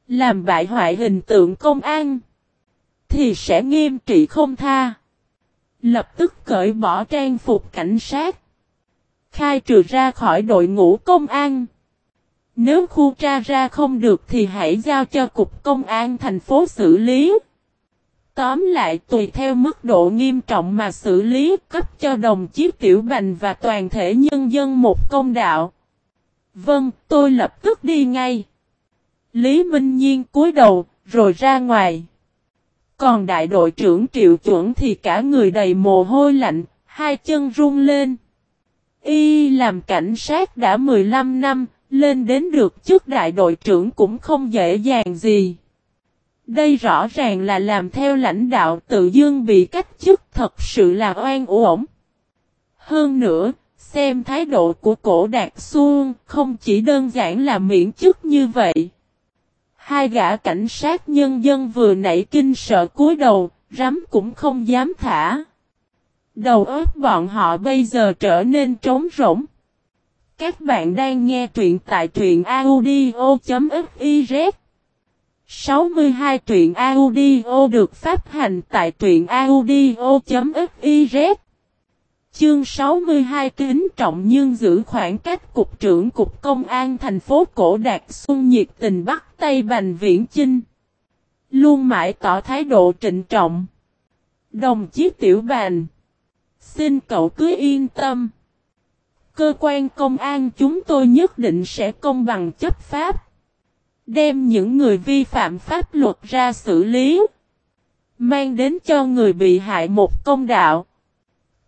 Làm bại hoại hình tượng công an. Thì sẽ nghiêm trị không tha. Lập tức cởi bỏ trang phục cảnh sát. Khai trừ ra khỏi đội ngũ công an. Nếu khu tra ra không được thì hãy giao cho Cục Công an thành phố xử lý. Tóm lại tùy theo mức độ nghiêm trọng mà xử lý cấp cho đồng chí Tiểu Bành và toàn thể nhân dân một công đạo. Vâng, tôi lập tức đi ngay. Lý Minh Nhiên cúi đầu, rồi ra ngoài. Còn đại đội trưởng Triệu Chuẩn thì cả người đầy mồ hôi lạnh, hai chân run lên. Y làm cảnh sát đã 15 năm, lên đến được chức đại đội trưởng cũng không dễ dàng gì. Đây rõ ràng là làm theo lãnh đạo tự dương bị cách chức thật sự là oan uổng. Hơn nữa, xem thái độ của cổ đạt xuông không chỉ đơn giản là miễn chức như vậy. Hai gã cảnh sát nhân dân vừa nảy kinh sợ cúi đầu, rắm cũng không dám thả. Đầu óc bọn họ bây giờ trở nên trống rỗng. Các bạn đang nghe truyện tại truyện audio.fiz 62 truyện audio được phát hành tại truyện audio.fiz Chương 62 kính trọng nhưng giữ khoảng cách Cục trưởng Cục Công an thành phố Cổ Đạt Xuân nhiệt tình bắt tay Bành Viễn Chinh. Luôn mãi tỏ thái độ trịnh trọng. Đồng chí Tiểu Bành. Xin cậu cứ yên tâm. Cơ quan công an chúng tôi nhất định sẽ công bằng chấp pháp. Đem những người vi phạm pháp luật ra xử lý. Mang đến cho người bị hại một công đạo.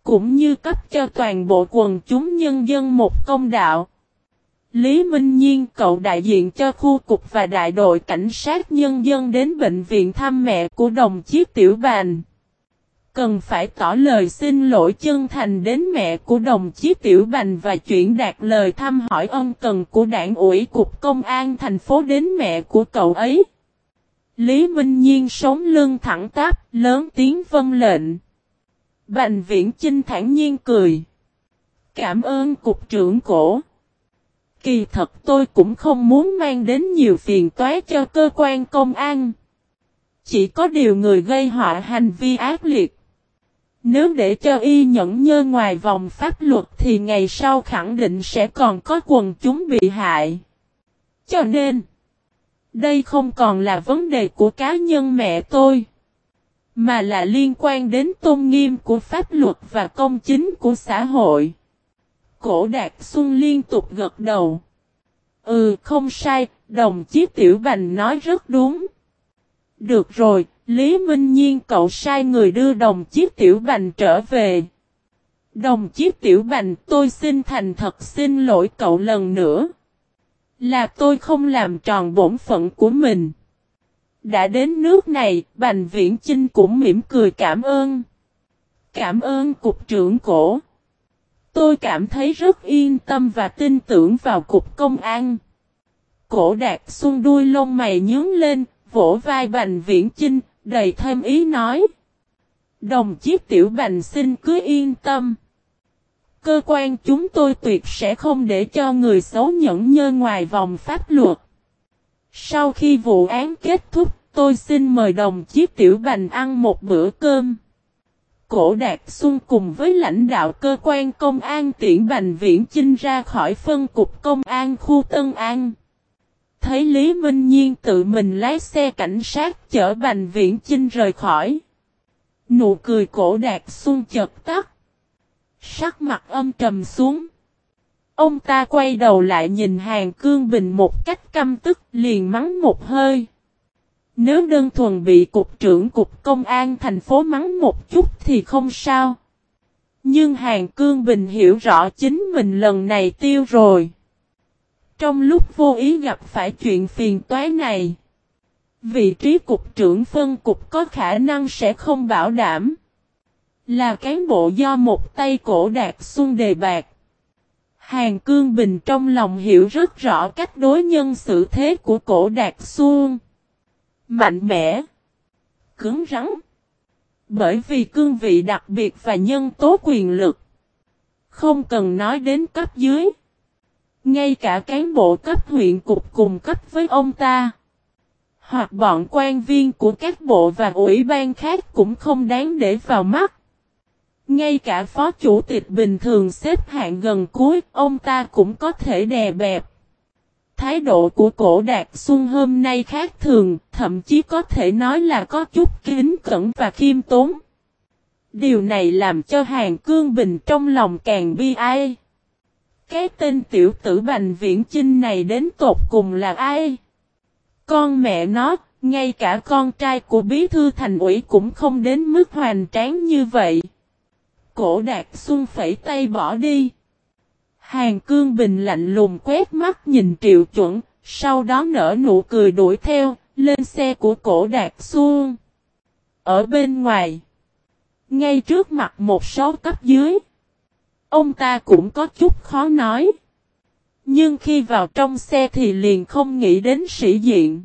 Cũng như cấp cho toàn bộ quần chúng nhân dân một công đạo. Lý Minh Nhiên cậu đại diện cho khu cục và đại đội cảnh sát nhân dân đến bệnh viện thăm mẹ của đồng chí Tiểu Bành. Cần phải tỏ lời xin lỗi chân thành đến mẹ của đồng chí Tiểu Bành và chuyển đạt lời thăm hỏi ân cần của đảng ủy cục công an thành phố đến mẹ của cậu ấy. Lý Minh Nhiên sống lưng thẳng tắp, lớn tiếng vân lệnh. Bành viễn Trinh thản nhiên cười. Cảm ơn cục trưởng cổ. Kỳ thật tôi cũng không muốn mang đến nhiều phiền toái cho cơ quan công an. Chỉ có điều người gây họa hành vi ác liệt. Nếu để cho y nhẫn nhơ ngoài vòng pháp luật thì ngày sau khẳng định sẽ còn có quần chúng bị hại. Cho nên, đây không còn là vấn đề của cá nhân mẹ tôi, mà là liên quan đến tôn nghiêm của pháp luật và công chính của xã hội. Cổ Đạt Xuân liên tục gật đầu. Ừ không sai, đồng chí Tiểu Bành nói rất đúng. Được rồi, Lý Minh Nhiên cậu sai người đưa đồng chiếc tiểu bành trở về. Đồng chiếc tiểu bành tôi xin thành thật xin lỗi cậu lần nữa. Là tôi không làm tròn bổn phận của mình. Đã đến nước này, Bành Viễn Chinh cũng mỉm cười cảm ơn. Cảm ơn Cục trưởng cổ. Tôi cảm thấy rất yên tâm và tin tưởng vào Cục Công an. Cổ đạt xuân đuôi lông mày nhướng lên, vỗ vai Bành Viễn Chinh, đầy thêm ý nói. Đồng chí Tiểu Bành xin cứ yên tâm. Cơ quan chúng tôi tuyệt sẽ không để cho người xấu nhẫn nhơ ngoài vòng pháp luật. Sau khi vụ án kết thúc, tôi xin mời đồng chí Tiểu Bành ăn một bữa cơm. Cổ Đạt Xuân cùng với lãnh đạo cơ quan công an tiễn Bành Viễn Chinh ra khỏi phân cục công an khu Tân An thấy Lý Minh Nhiên tự mình lái xe cảnh sát chở Bành Viễn Chinh rời khỏi. Nụ cười cổ đạt xuân chật tắt. Sắc mặt âm trầm xuống. Ông ta quay đầu lại nhìn Hàng Cương Bình một cách căm tức, liền mắng một hơi. Nếu đơn thuần bị cục trưởng cục công an thành phố mắng một chút thì không sao. Nhưng Hàng Cương Bình hiểu rõ chính mình lần này tiêu rồi. Trong lúc vô ý gặp phải chuyện phiền toái này, vị trí cục trưởng phân cục có khả năng sẽ không bảo đảm. Là cán bộ do một tay cổ đạt xuân đề bạc. Hàng Cương Bình trong lòng hiểu rất rõ cách đối nhân xử thế của cổ đạt xuân. Mạnh mẽ. Cứng rắn. Bởi vì cương vị đặc biệt và nhân tố quyền lực. Không cần nói đến cấp dưới. Ngay cả cán bộ cấp huyện cục cùng cấp với ông ta. Hoặc bọn quan viên của các bộ và ủy ban khác cũng không đáng để vào mắt. Ngay cả phó chủ tịch bình thường xếp hạng gần cuối, ông ta cũng có thể đè bẹp. Thái độ của cổ Đạt Xuân hôm nay khác thường, thậm chí có thể nói là có chút kính cẩn và khiêm tốn. Điều này làm cho Hàng Cương Bình trong lòng càng bi ai. Cái tên tiểu tử Bành Viễn Chinh này đến tột cùng là ai? Con mẹ nó, ngay cả con trai của bí thư thành ủy cũng không đến mức hoành tráng như vậy. Cổ đạt xuân phẩy tay bỏ đi. Hàng cương bình lạnh lùng quét mắt nhìn triệu chuẩn, sau đó nở nụ cười đuổi theo, lên xe của cổ đạt xuân. Ở bên ngoài, ngay trước mặt một số cấp dưới. Ông ta cũng có chút khó nói. Nhưng khi vào trong xe thì liền không nghĩ đến sĩ diện.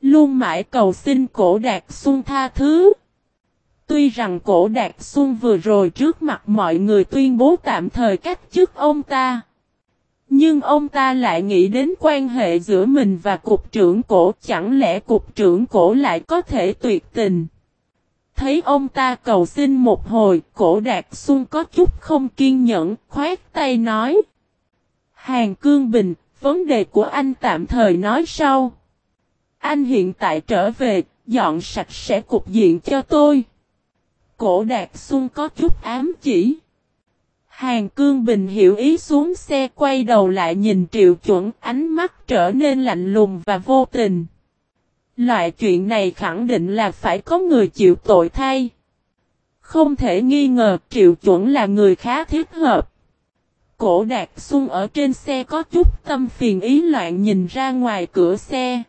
Luôn mãi cầu xin cổ đạt xuân tha thứ. Tuy rằng cổ đạt xuân vừa rồi trước mặt mọi người tuyên bố tạm thời cách chức ông ta. Nhưng ông ta lại nghĩ đến quan hệ giữa mình và cục trưởng cổ chẳng lẽ cục trưởng cổ lại có thể tuyệt tình. Thấy ông ta cầu xin một hồi, cổ đạt xuân có chút không kiên nhẫn, khoát tay nói. Hàng Cương Bình, vấn đề của anh tạm thời nói sau. Anh hiện tại trở về, dọn sạch sẽ cục diện cho tôi. Cổ Đạt Xuân có chút ám chỉ. Hàng Cương Bình hiểu ý xuống xe quay đầu lại nhìn Triệu Chuẩn ánh mắt trở nên lạnh lùng và vô tình. Loại chuyện này khẳng định là phải có người chịu tội thay. Không thể nghi ngờ Triệu Chuẩn là người khá thiết hợp. Cổ Đạt Xuân ở trên xe có chút tâm phiền ý loạn nhìn ra ngoài cửa xe.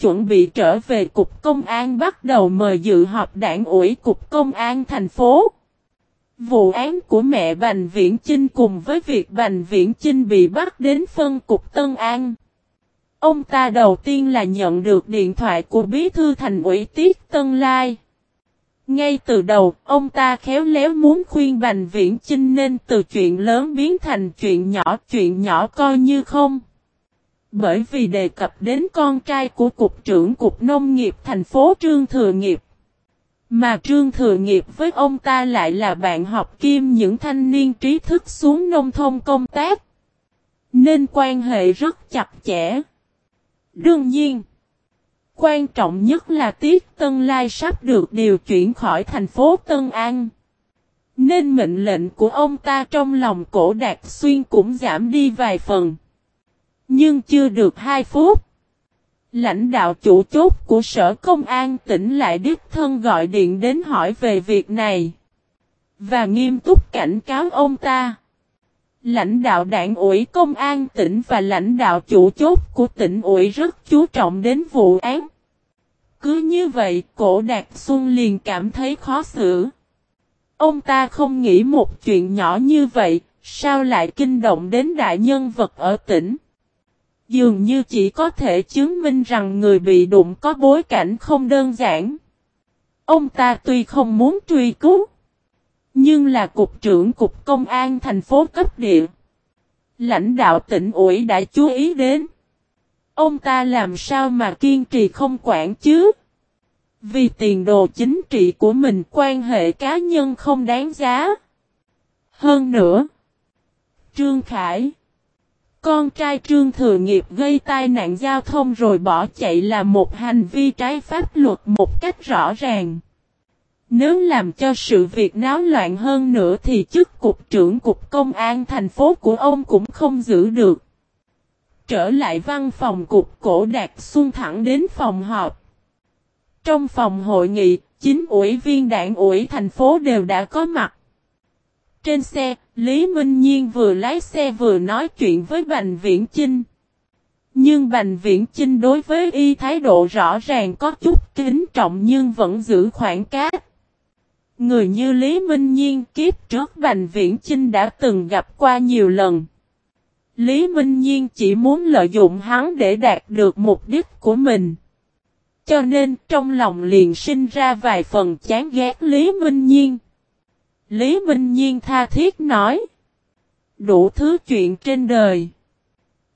Chuẩn bị trở về Cục Công an bắt đầu mời dự họp đảng ủy Cục Công an thành phố. Vụ án của mẹ Bành Viễn Chinh cùng với việc Bành Viễn Chinh bị bắt đến phân Cục Tân An. Ông ta đầu tiên là nhận được điện thoại của bí thư thành ủy Tiết Tân Lai. Ngay từ đầu, ông ta khéo léo muốn khuyên Bành Viễn Chinh nên từ chuyện lớn biến thành chuyện nhỏ, chuyện nhỏ coi như không. Bởi vì đề cập đến con trai của Cục trưởng Cục Nông nghiệp thành phố Trương Thừa Nghiệp. Mà Trương Thừa Nghiệp với ông ta lại là bạn học kim những thanh niên trí thức xuống nông thôn công tác. Nên quan hệ rất chặt chẽ. Đương nhiên, quan trọng nhất là Tiết Tân Lai sắp được điều chuyển khỏi thành phố Tân An. Nên mệnh lệnh của ông ta trong lòng cổ đạt xuyên cũng giảm đi vài phần. Nhưng chưa được 2 phút. Lãnh đạo chủ chốt của sở công an tỉnh lại đích thân gọi điện đến hỏi về việc này. Và nghiêm túc cảnh cáo ông ta. Lãnh đạo đảng ủy công an tỉnh và lãnh đạo chủ chốt của tỉnh ủy rất chú trọng đến vụ án. Cứ như vậy, cổ Đạt Xuân liền cảm thấy khó xử. Ông ta không nghĩ một chuyện nhỏ như vậy, sao lại kinh động đến đại nhân vật ở tỉnh. Dường như chỉ có thể chứng minh rằng người bị đụng có bối cảnh không đơn giản. Ông ta tuy không muốn truy cứu, nhưng là cục trưởng cục công an thành phố cấp địa. Lãnh đạo tỉnh ủy đã chú ý đến. Ông ta làm sao mà kiên trì không quản chứ? Vì tiền đồ chính trị của mình quan hệ cá nhân không đáng giá. Hơn nữa, Trương Khải con trai Trương Thừa Nghiệp gây tai nạn giao thông rồi bỏ chạy là một hành vi trái pháp luật một cách rõ ràng. Nếu làm cho sự việc náo loạn hơn nữa thì chức cục trưởng cục công an thành phố của ông cũng không giữ được. Trở lại văn phòng cục cổ đạt xuân thẳng đến phòng họp. Trong phòng hội nghị, chính ủy viên đảng ủy thành phố đều đã có mặt. Trên xe, Lý Minh Nhiên vừa lái xe vừa nói chuyện với Bành Viễn Chinh. Nhưng Bành Viễn Chinh đối với y thái độ rõ ràng có chút kính trọng nhưng vẫn giữ khoảng cách. Người như Lý Minh Nhiên kiếp trước Bành Viễn Chinh đã từng gặp qua nhiều lần. Lý Minh Nhiên chỉ muốn lợi dụng hắn để đạt được mục đích của mình. Cho nên trong lòng liền sinh ra vài phần chán ghét Lý Minh Nhiên. Lý Minh Nhiên tha thiết nói. Đủ thứ chuyện trên đời.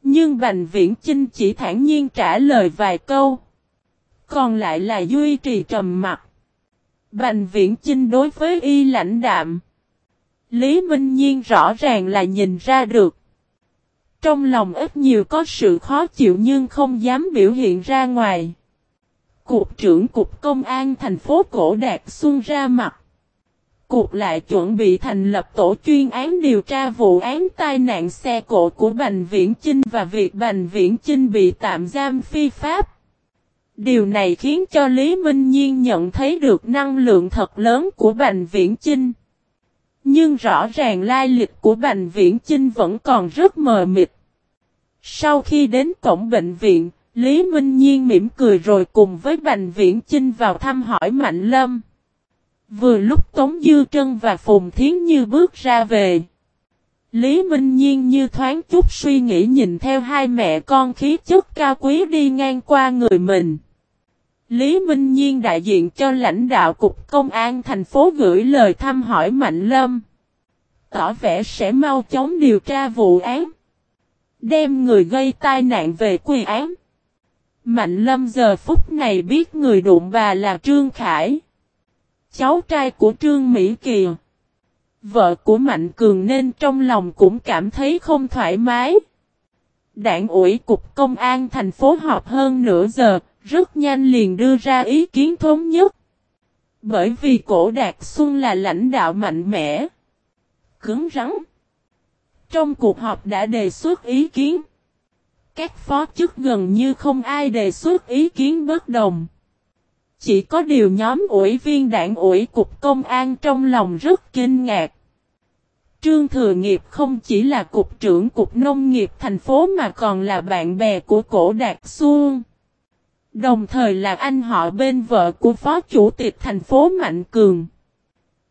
Nhưng Bành Viễn Chinh chỉ thản nhiên trả lời vài câu. Còn lại là duy trì trầm mặt. Bành Viễn Chinh đối với y lãnh đạm. Lý Minh Nhiên rõ ràng là nhìn ra được. Trong lòng ít nhiều có sự khó chịu nhưng không dám biểu hiện ra ngoài. Cục trưởng Cục Công an thành phố Cổ Đạt Xuân ra mặt. Cục lại chuẩn bị thành lập tổ chuyên án điều tra vụ án tai nạn xe cộ của Bành Viễn Chinh và việc Bành Viễn Chinh bị tạm giam phi pháp. Điều này khiến cho Lý Minh Nhiên nhận thấy được năng lượng thật lớn của Bành Viễn Chinh. Nhưng rõ ràng lai lịch của Bành Viễn Chinh vẫn còn rất mờ mịt. Sau khi đến cổng bệnh viện, Lý Minh Nhiên mỉm cười rồi cùng với Bành Viễn Chinh vào thăm hỏi Mạnh Lâm. Vừa lúc Tống Dư Trân và Phùng Thiến Như bước ra về. Lý Minh Nhiên như thoáng chút suy nghĩ nhìn theo hai mẹ con khí chất cao quý đi ngang qua người mình. Lý Minh Nhiên đại diện cho lãnh đạo Cục Công an thành phố gửi lời thăm hỏi Mạnh Lâm. Tỏ vẻ sẽ mau chóng điều tra vụ án. Đem người gây tai nạn về quy án. Mạnh lâm giờ phút này biết người đụng bà là Trương Khải. Cháu trai của Trương Mỹ Kiều. Vợ của Mạnh Cường nên trong lòng cũng cảm thấy không thoải mái. Đảng ủy cục công an thành phố họp hơn nửa giờ, rất nhanh liền đưa ra ý kiến thống nhất. Bởi vì cổ Đạt Xuân là lãnh đạo mạnh mẽ, cứng rắn. Trong cuộc họp đã đề xuất ý kiến. Các phó chức gần như không ai đề xuất ý kiến bất đồng. Chỉ có điều nhóm ủy viên đảng ủy cục công an trong lòng rất kinh ngạc. Trương Thừa Nghiệp không chỉ là cục trưởng cục nông nghiệp thành phố mà còn là bạn bè của cổ Đạt Xuân. Đồng thời là anh họ bên vợ của phó chủ tịch thành phố Mạnh Cường.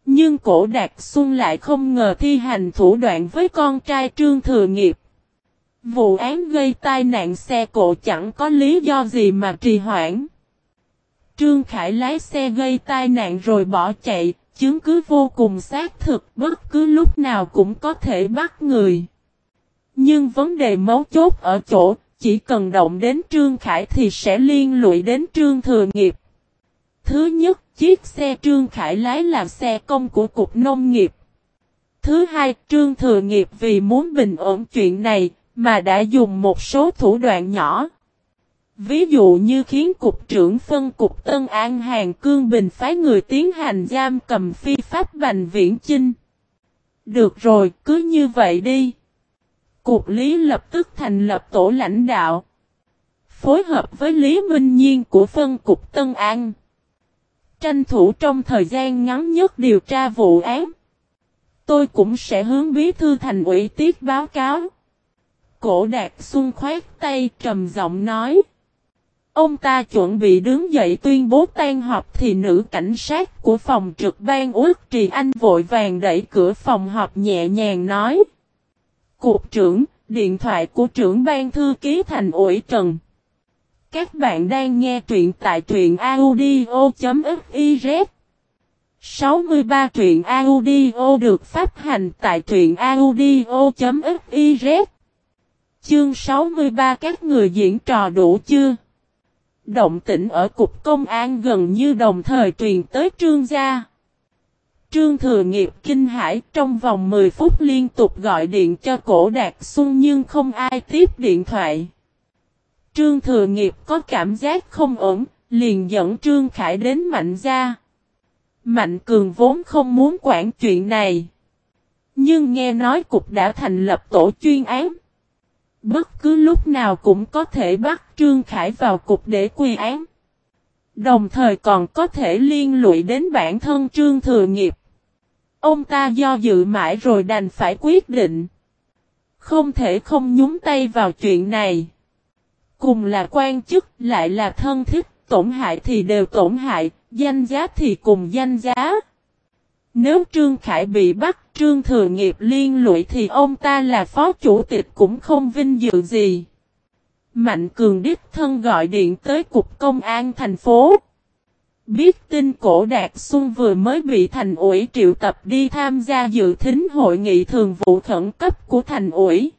Nhưng cổ Đạt Xuân lại không ngờ thi hành thủ đoạn với con trai Trương Thừa Nghiệp. Vụ án gây tai nạn xe cộ chẳng có lý do gì mà trì hoãn. Trương Khải lái xe gây tai nạn rồi bỏ chạy, chứng cứ vô cùng xác thực, bất cứ lúc nào cũng có thể bắt người. Nhưng vấn đề mấu chốt ở chỗ, chỉ cần động đến Trương Khải thì sẽ liên lụy đến Trương Thừa Nghiệp. Thứ nhất, chiếc xe Trương Khải lái là xe công của Cục Nông nghiệp. Thứ hai, Trương Thừa Nghiệp vì muốn bình ổn chuyện này, mà đã dùng một số thủ đoạn nhỏ. Ví dụ như khiến Cục trưởng phân Cục Tân An Hàng Cương Bình phái người tiến hành giam cầm phi pháp Bành Viễn Chinh. Được rồi, cứ như vậy đi. Cục Lý lập tức thành lập tổ lãnh đạo. Phối hợp với Lý Minh Nhiên của phân Cục Tân An. Tranh thủ trong thời gian ngắn nhất điều tra vụ án. Tôi cũng sẽ hướng bí thư thành ủy tiết báo cáo. Cổ đạt xuân khoát tay trầm giọng nói. Ông ta chuẩn bị đứng dậy tuyên bố tan họp thì nữ cảnh sát của phòng trực ban út trì anh vội vàng đẩy cửa phòng họp nhẹ nhàng nói. Cục trưởng, điện thoại của trưởng ban thư ký thành ủy Trần. Các bạn đang nghe truyện tại truyện audio.fiz 63 truyện audio được phát hành tại truyện audio.fiz Chương 63 các người diễn trò đủ chưa? Động tĩnh ở cục công an gần như đồng thời truyền tới trương gia. Trương Thừa Nghiệp kinh hãi trong vòng 10 phút liên tục gọi điện cho cổ Đạt Xuân nhưng không ai tiếp điện thoại. Trương Thừa Nghiệp có cảm giác không ổn, liền dẫn Trương Khải đến Mạnh gia. Mạnh Cường vốn không muốn quản chuyện này. Nhưng nghe nói cục đã thành lập tổ chuyên án. Bất cứ lúc nào cũng có thể bắt Trương Khải vào cục để quy án. Đồng thời còn có thể liên lụy đến bản thân Trương Thừa Nghiệp. Ông ta do dự mãi rồi đành phải quyết định. Không thể không nhúng tay vào chuyện này. Cùng là quan chức lại là thân thích, tổn hại thì đều tổn hại, danh giá thì cùng danh giá. Nếu Trương Khải bị bắt Trương Thừa Nghiệp liên lụy thì ông ta là phó chủ tịch cũng không vinh dự gì. Mạnh Cường Đích thân gọi điện tới Cục Công an thành phố. Biết tin cổ Đạt Xuân vừa mới bị thành ủy triệu tập đi tham gia dự thính hội nghị thường vụ khẩn cấp của thành ủy.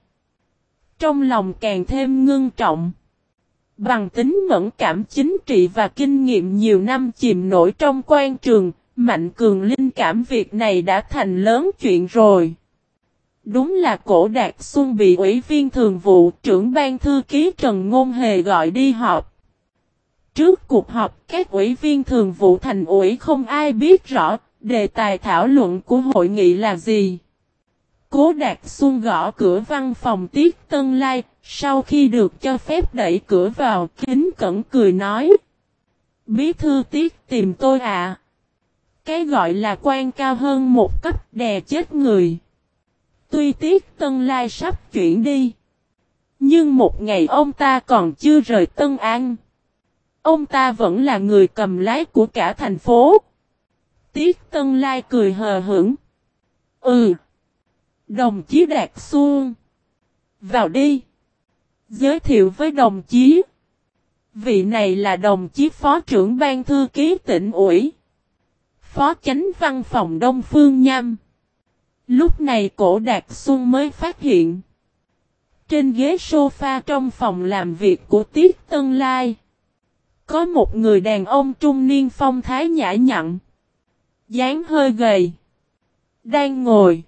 Trong lòng càng thêm ngưng trọng. Bằng tính mẫn cảm chính trị và kinh nghiệm nhiều năm chìm nổi trong quan trường, Mạnh Cường linh cảm việc này đã thành lớn chuyện rồi. Đúng là cổ Đạt Xuân bị ủy viên thường vụ trưởng ban thư ký Trần Ngôn Hề gọi đi họp. Trước cuộc họp, các ủy viên thường vụ thành ủy không ai biết rõ đề tài thảo luận của hội nghị là gì. Cố Đạt Xuân gõ cửa văn phòng Tiết Tân Lai, sau khi được cho phép đẩy cửa vào, kính cẩn cười nói. Bí thư Tiết tìm tôi à. Cái gọi là quan cao hơn một cấp đè chết người. Tuy Tiết Tân Lai sắp chuyển đi. Nhưng một ngày ông ta còn chưa rời Tân An. Ông ta vẫn là người cầm lái của cả thành phố. Tiết Tân Lai cười hờ hững. Ừ. Đồng chí Đạt Xuân. Vào đi. Giới thiệu với đồng chí. Vị này là đồng chí phó trưởng ban thư ký tỉnh ủy. Phó chánh văn phòng Đông Phương Nham. Lúc này cổ Đạt Xuân mới phát hiện. Trên ghế sofa trong phòng làm việc của Tiết Tân Lai. Có một người đàn ông trung niên phong thái nhã nhặn. dáng hơi gầy. Đang ngồi.